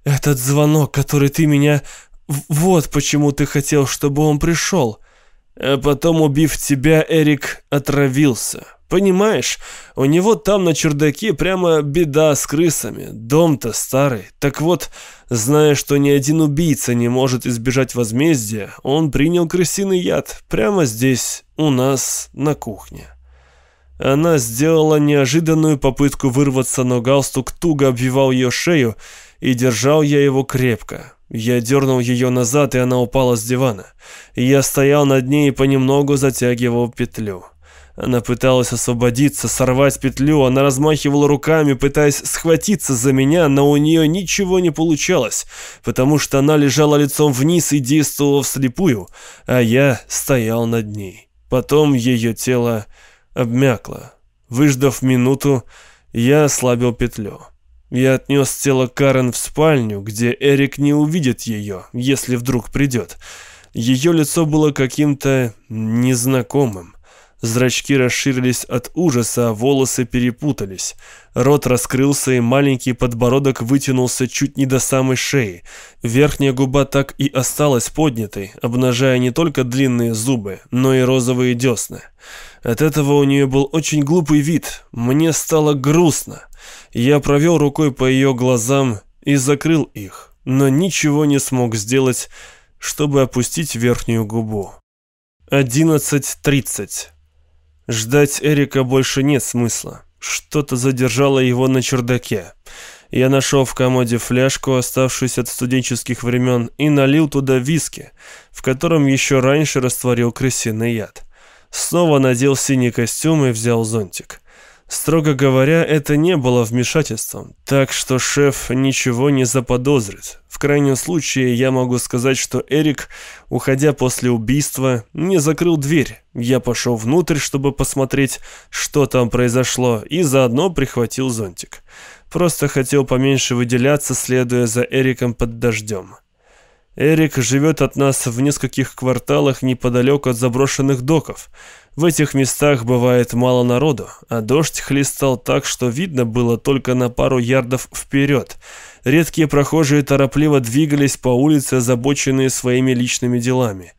«Этот звонок, который ты меня... Вот почему ты хотел, чтобы он пришел. А потом, убив тебя, Эрик отравился. Понимаешь, у него там на чердаке прямо беда с крысами. Дом-то старый. Так вот, зная, что ни один убийца не может избежать возмездия, он принял крысиный яд прямо здесь, у нас, на кухне. Она сделала неожиданную попытку вырваться, но галстук туго обвивал ее шею, и держал я его крепко. Я дернул ее назад, и она упала с дивана. Я стоял над ней и понемногу затягивал петлю. Она пыталась освободиться, сорвать петлю, она размахивала руками, пытаясь схватиться за меня, но у нее ничего не получалось, потому что она лежала лицом вниз и действовала вслепую, а я стоял над ней. Потом ее тело обмякло. Выждав минуту, я ослабил петлю. Я отнес тело Карен в спальню, где Эрик не увидит ее, если вдруг придет. Ее лицо было каким-то незнакомым. Зрачки расширились от ужаса, волосы перепутались. Рот раскрылся, и маленький подбородок вытянулся чуть не до самой шеи. Верхняя губа так и осталась поднятой, обнажая не только длинные зубы, но и розовые десны. От этого у нее был очень глупый вид. Мне стало грустно. Я провел рукой по ее глазам и закрыл их, но ничего не смог сделать, чтобы опустить верхнюю губу. 11.30 Ждать Эрика больше нет смысла. Что-то задержало его на чердаке. Я нашел в комоде фляжку, оставшуюся от студенческих времен, и налил туда виски, в котором еще раньше растворил крысиный яд. Снова надел синий костюм и взял зонтик. Строго говоря, это не было вмешательством, так что шеф ничего не заподозрит. В крайнем случае, я могу сказать, что Эрик, уходя после убийства, не закрыл дверь. Я пошел внутрь, чтобы посмотреть, что там произошло, и заодно прихватил зонтик. Просто хотел поменьше выделяться, следуя за Эриком под дождем. Эрик живет от нас в нескольких кварталах неподалеку от заброшенных доков. В этих местах бывает мало народу, а дождь хлестал так, что видно было только на пару ярдов вперед. Редкие прохожие торопливо двигались по улице, озабоченные своими личными делами.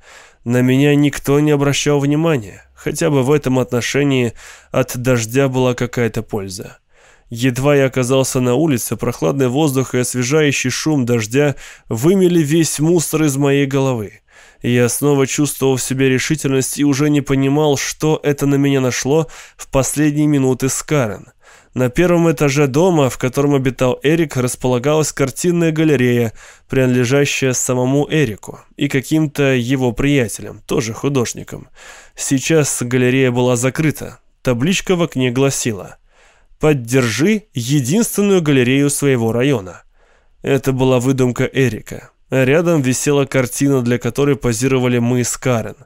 На меня никто не обращал внимания, хотя бы в этом отношении от дождя была какая-то польза. Едва я оказался на улице, прохладный воздух и освежающий шум дождя вымели весь мусор из моей головы. Я снова чувствовал в себе решительность и уже не понимал, что это на меня нашло в последние минуты с Карен. На первом этаже дома, в котором обитал Эрик, располагалась картинная галерея, принадлежащая самому Эрику и каким-то его приятелям, тоже художникам. Сейчас галерея была закрыта. Табличка в окне гласила – Поддержи единственную галерею своего района. Это была выдумка Эрика. Рядом висела картина, для которой позировали мы с Карен.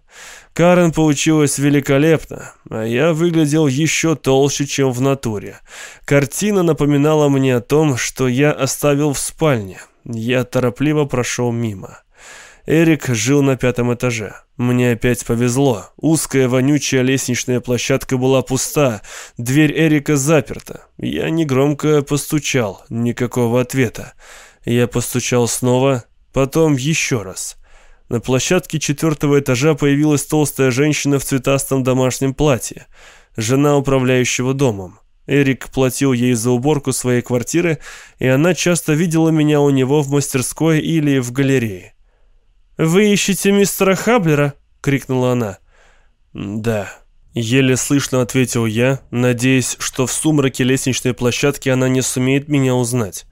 Карен получилась великолепно, а я выглядел еще толще, чем в натуре. Картина напоминала мне о том, что я оставил в спальне. Я торопливо прошел мимо. Эрик жил на пятом этаже. Мне опять повезло. Узкая вонючая лестничная площадка была пуста, дверь Эрика заперта. Я негромко постучал, никакого ответа. Я постучал снова, потом еще раз. На площадке четвертого этажа появилась толстая женщина в цветастом домашнем платье, жена управляющего домом. Эрик платил ей за уборку своей квартиры, и она часто видела меня у него в мастерской или в галерее. «Вы ищете мистера Хаблера?» — крикнула она. «Да». Еле слышно ответил я, надеясь, что в сумраке лестничной площадки она не сумеет меня узнать.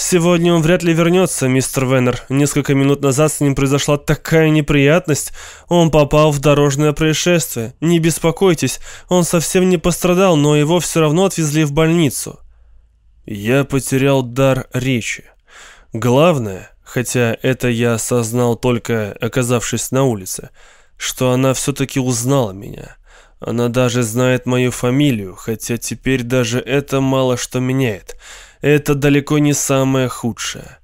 «Сегодня он вряд ли вернется, мистер Веннер. Несколько минут назад с ним произошла такая неприятность. Он попал в дорожное происшествие. Не беспокойтесь, он совсем не пострадал, но его все равно отвезли в больницу». Я потерял дар речи. Главное, хотя это я осознал только оказавшись на улице, что она все-таки узнала меня. Она даже знает мою фамилию, хотя теперь даже это мало что меняет. Это далеко не самое худшее.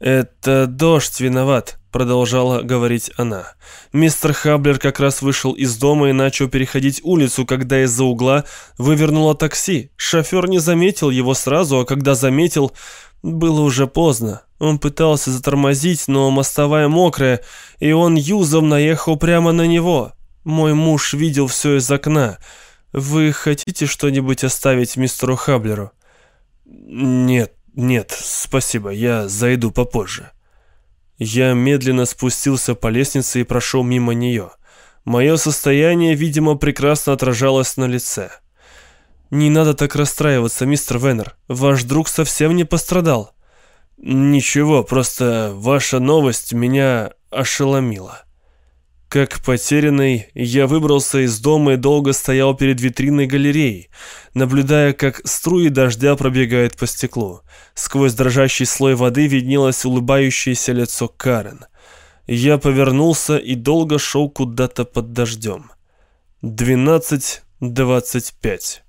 «Это дождь виноват», продолжала говорить она. Мистер Хаблер как раз вышел из дома и начал переходить улицу, когда из-за угла вывернуло такси. Шофер не заметил его сразу, а когда заметил, было уже поздно. Он пытался затормозить, но мостовая мокрая, и он юзом наехал прямо на него. Мой муж видел все из окна. Вы хотите что-нибудь оставить мистеру Хаблеру? Нет, нет, спасибо, я зайду попозже. Я медленно спустился по лестнице и прошел мимо нее. Мое состояние, видимо, прекрасно отражалось на лице. «Не надо так расстраиваться, мистер Веннер. Ваш друг совсем не пострадал». «Ничего, просто ваша новость меня ошеломила». Как потерянный, я выбрался из дома и долго стоял перед витриной галереи, наблюдая, как струи дождя пробегают по стеклу. Сквозь дрожащий слой воды виднелось улыбающееся лицо Карен. Я повернулся и долго шел куда-то под дождем. Двенадцать двадцать пять.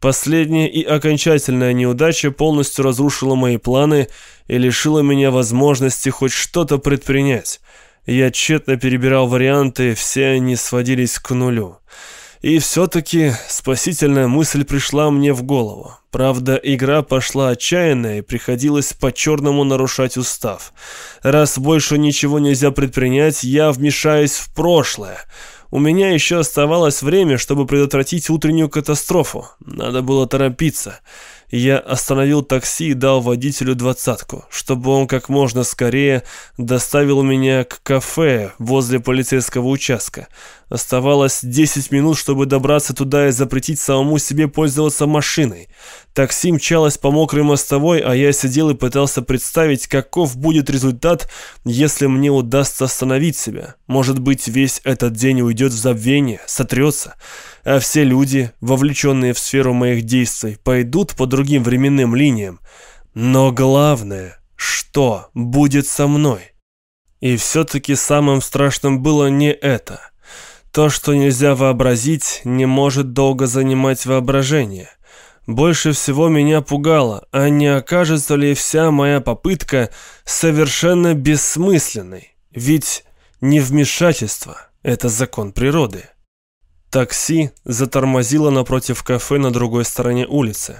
Последняя и окончательная неудача полностью разрушила мои планы и лишила меня возможности хоть что-то предпринять. Я тщетно перебирал варианты, все они сводились к нулю. И все-таки спасительная мысль пришла мне в голову. Правда, игра пошла отчаянная, и приходилось по-черному нарушать устав. Раз больше ничего нельзя предпринять, я вмешаюсь в прошлое. У меня еще оставалось время, чтобы предотвратить утреннюю катастрофу. Надо было торопиться. Я остановил такси и дал водителю двадцатку, чтобы он как можно скорее доставил меня к кафе возле полицейского участка. Оставалось 10 минут, чтобы добраться туда и запретить самому себе пользоваться машиной. Такси мчалось по мокрой мостовой, а я сидел и пытался представить, каков будет результат, если мне удастся остановить себя. Может быть, весь этот день уйдет в забвение, сотрется а все люди, вовлеченные в сферу моих действий, пойдут по другим временным линиям. Но главное, что будет со мной? И все-таки самым страшным было не это. То, что нельзя вообразить, не может долго занимать воображение. Больше всего меня пугало, а не окажется ли вся моя попытка совершенно бессмысленной? Ведь невмешательство – это закон природы. Такси затормозило напротив кафе на другой стороне улицы.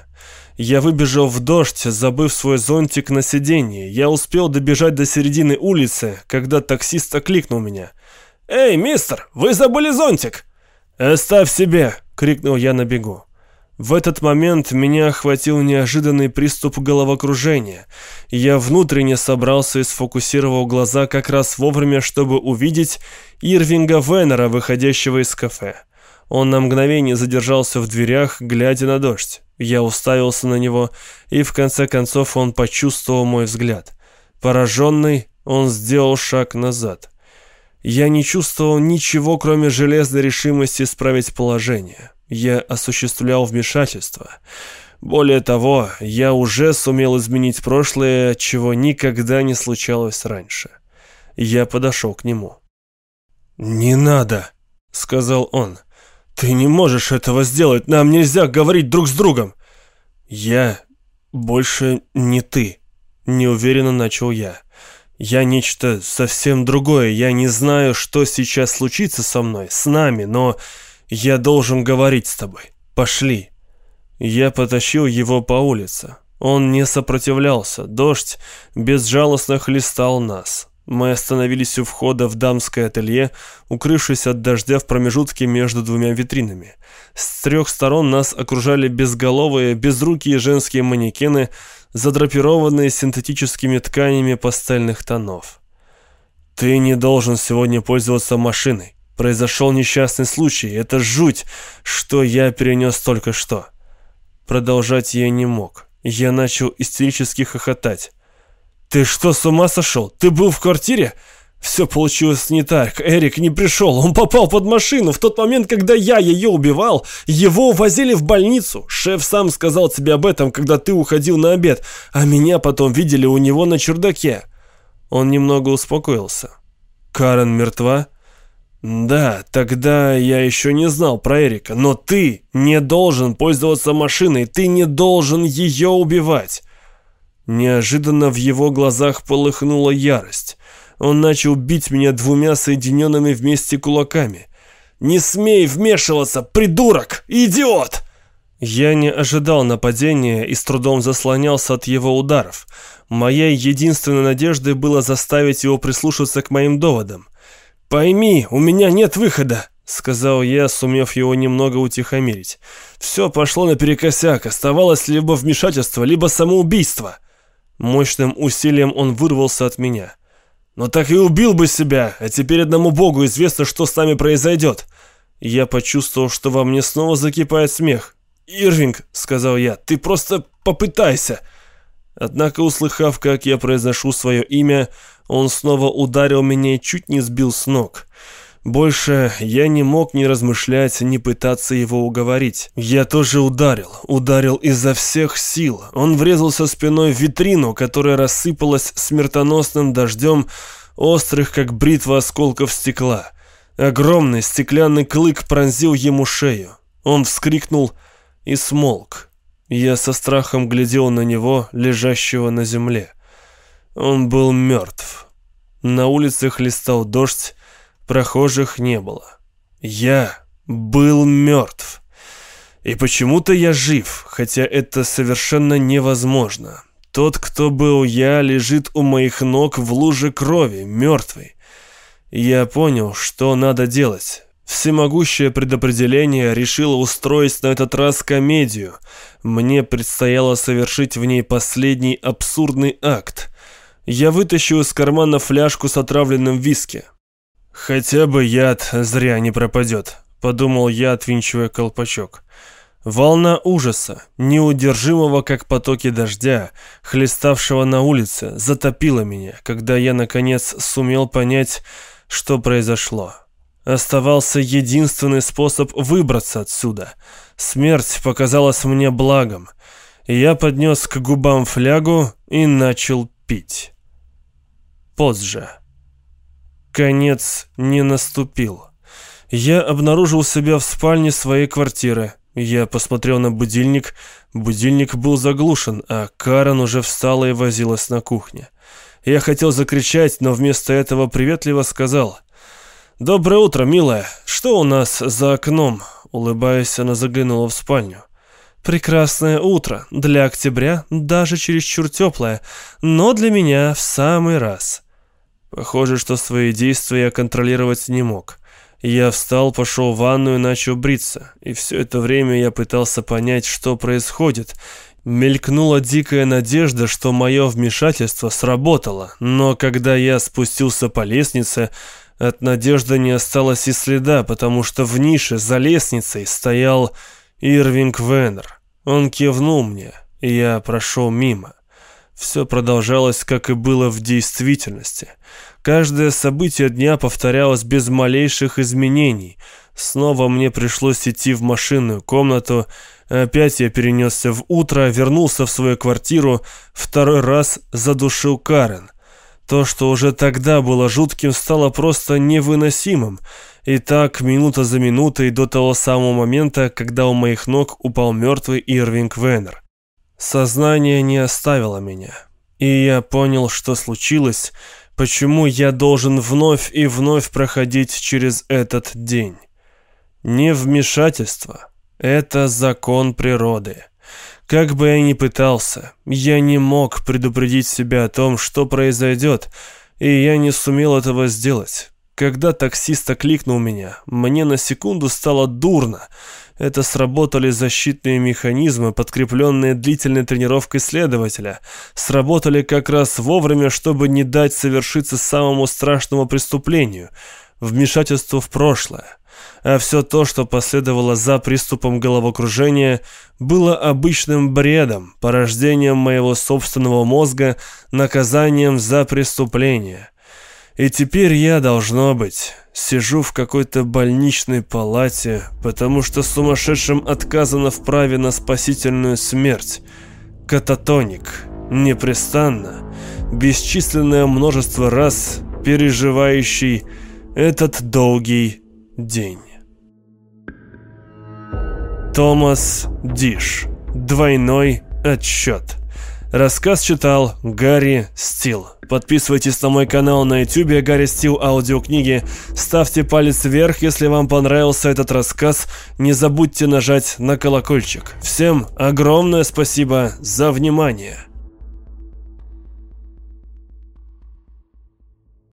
Я выбежал в дождь, забыв свой зонтик на сиденье. Я успел добежать до середины улицы, когда таксист окликнул меня. «Эй, мистер, вы забыли зонтик!» «Оставь себе!» — крикнул я на бегу. В этот момент меня охватил неожиданный приступ головокружения. Я внутренне собрался и сфокусировал глаза как раз вовремя, чтобы увидеть Ирвинга Веннера, выходящего из кафе. Он на мгновение задержался в дверях, глядя на дождь. Я уставился на него, и в конце концов он почувствовал мой взгляд. Пораженный, он сделал шаг назад. Я не чувствовал ничего, кроме железной решимости исправить положение. Я осуществлял вмешательство. Более того, я уже сумел изменить прошлое, чего никогда не случалось раньше. Я подошел к нему. «Не надо», — сказал он. «Ты не можешь этого сделать, нам нельзя говорить друг с другом!» «Я больше не ты», — неуверенно начал я. «Я нечто совсем другое, я не знаю, что сейчас случится со мной, с нами, но я должен говорить с тобой. Пошли». Я потащил его по улице. Он не сопротивлялся, дождь безжалостно хлестал нас. Мы остановились у входа в дамское ателье, укрывшись от дождя в промежутке между двумя витринами. С трех сторон нас окружали безголовые, безрукие женские манекены, задрапированные синтетическими тканями пастельных тонов. «Ты не должен сегодня пользоваться машиной. Произошел несчастный случай. Это жуть, что я перенес только что». Продолжать я не мог. Я начал истерически хохотать. «Ты что, с ума сошел? Ты был в квартире?» Все получилось не так. Эрик не пришел. Он попал под машину. В тот момент, когда я ее убивал, его увозили в больницу. Шеф сам сказал тебе об этом, когда ты уходил на обед. А меня потом видели у него на чердаке. Он немного успокоился. Карен мертва? Да, тогда я еще не знал про Эрика. Но ты не должен пользоваться машиной. Ты не должен ее убивать. Неожиданно в его глазах полыхнула ярость. Он начал бить меня двумя соединенными вместе кулаками. «Не смей вмешиваться, придурок! Идиот!» Я не ожидал нападения и с трудом заслонялся от его ударов. Моей единственной надеждой было заставить его прислушаться к моим доводам. «Пойми, у меня нет выхода!» — сказал я, сумев его немного утихомирить. «Все пошло наперекосяк, оставалось либо вмешательство, либо самоубийство». Мощным усилием он вырвался от меня. «Но так и убил бы себя, а теперь одному богу известно, что с нами произойдет». Я почувствовал, что во мне снова закипает смех. «Ирвинг», — сказал я, — «ты просто попытайся». Однако, услыхав, как я произношу свое имя, он снова ударил меня и чуть не сбил с ног. Больше я не мог ни размышлять, ни пытаться его уговорить. Я тоже ударил, ударил изо всех сил. Он врезался спиной в витрину, которая рассыпалась смертоносным дождем острых, как бритва осколков стекла. Огромный стеклянный клык пронзил ему шею. Он вскрикнул и смолк. Я со страхом глядел на него, лежащего на земле. Он был мертв. На улице хлестал дождь, Прохожих не было. Я был мертв. И почему-то я жив, хотя это совершенно невозможно. Тот, кто был я, лежит у моих ног в луже крови, мертвый. Я понял, что надо делать. Всемогущее предопределение решило устроить на этот раз комедию. Мне предстояло совершить в ней последний абсурдный акт. Я вытащил из кармана фляжку с отравленным виски. «Хотя бы яд зря не пропадет», — подумал я, отвинчивая колпачок. Волна ужаса, неудержимого как потоки дождя, хлеставшего на улице, затопила меня, когда я, наконец, сумел понять, что произошло. Оставался единственный способ выбраться отсюда. Смерть показалась мне благом. Я поднес к губам флягу и начал пить. Позже. Конец не наступил. Я обнаружил себя в спальне своей квартиры. Я посмотрел на будильник. Будильник был заглушен, а Карен уже встала и возилась на кухне. Я хотел закричать, но вместо этого приветливо сказал. «Доброе утро, милая. Что у нас за окном?» Улыбаясь, она заглянула в спальню. «Прекрасное утро. Для октября даже чересчур теплое, но для меня в самый раз». Похоже, что свои действия я контролировать не мог. Я встал, пошел в ванную начал бриться. И все это время я пытался понять, что происходит. Мелькнула дикая надежда, что мое вмешательство сработало. Но когда я спустился по лестнице, от надежды не осталось и следа, потому что в нише за лестницей стоял Ирвинг Веннер. Он кивнул мне, и я прошел мимо. Все продолжалось, как и было в действительности. Каждое событие дня повторялось без малейших изменений. Снова мне пришлось идти в машинную комнату. Опять я перенесся в утро, вернулся в свою квартиру, второй раз задушил Карен. То, что уже тогда было жутким, стало просто невыносимым. И так, минута за минутой, до того самого момента, когда у моих ног упал мертвый Ирвинг Веннер. Сознание не оставило меня. И я понял, что случилось, почему я должен вновь и вновь проходить через этот день. Не вмешательство. Это закон природы. Как бы я ни пытался, я не мог предупредить себя о том, что произойдет, и я не сумел этого сделать. Когда таксист окликнул меня, мне на секунду стало дурно, это сработали защитные механизмы, подкрепленные длительной тренировкой следователя. Сработали как раз вовремя, чтобы не дать совершиться самому страшному преступлению – вмешательству в прошлое. А все то, что последовало за приступом головокружения, было обычным бредом, порождением моего собственного мозга, наказанием за преступление. И теперь я, должно быть, сижу в какой-то больничной палате, потому что сумасшедшим отказано в праве на спасительную смерть. Кататоник. Непрестанно. Бесчисленное множество раз переживающий этот долгий день. Томас Диш. Двойной отсчет. Рассказ читал Гарри Стил. Подписывайтесь на мой канал на YouTube Гарри Стил аудиокниги. Ставьте палец вверх, если вам понравился этот рассказ. Не забудьте нажать на колокольчик. Всем огромное спасибо за внимание.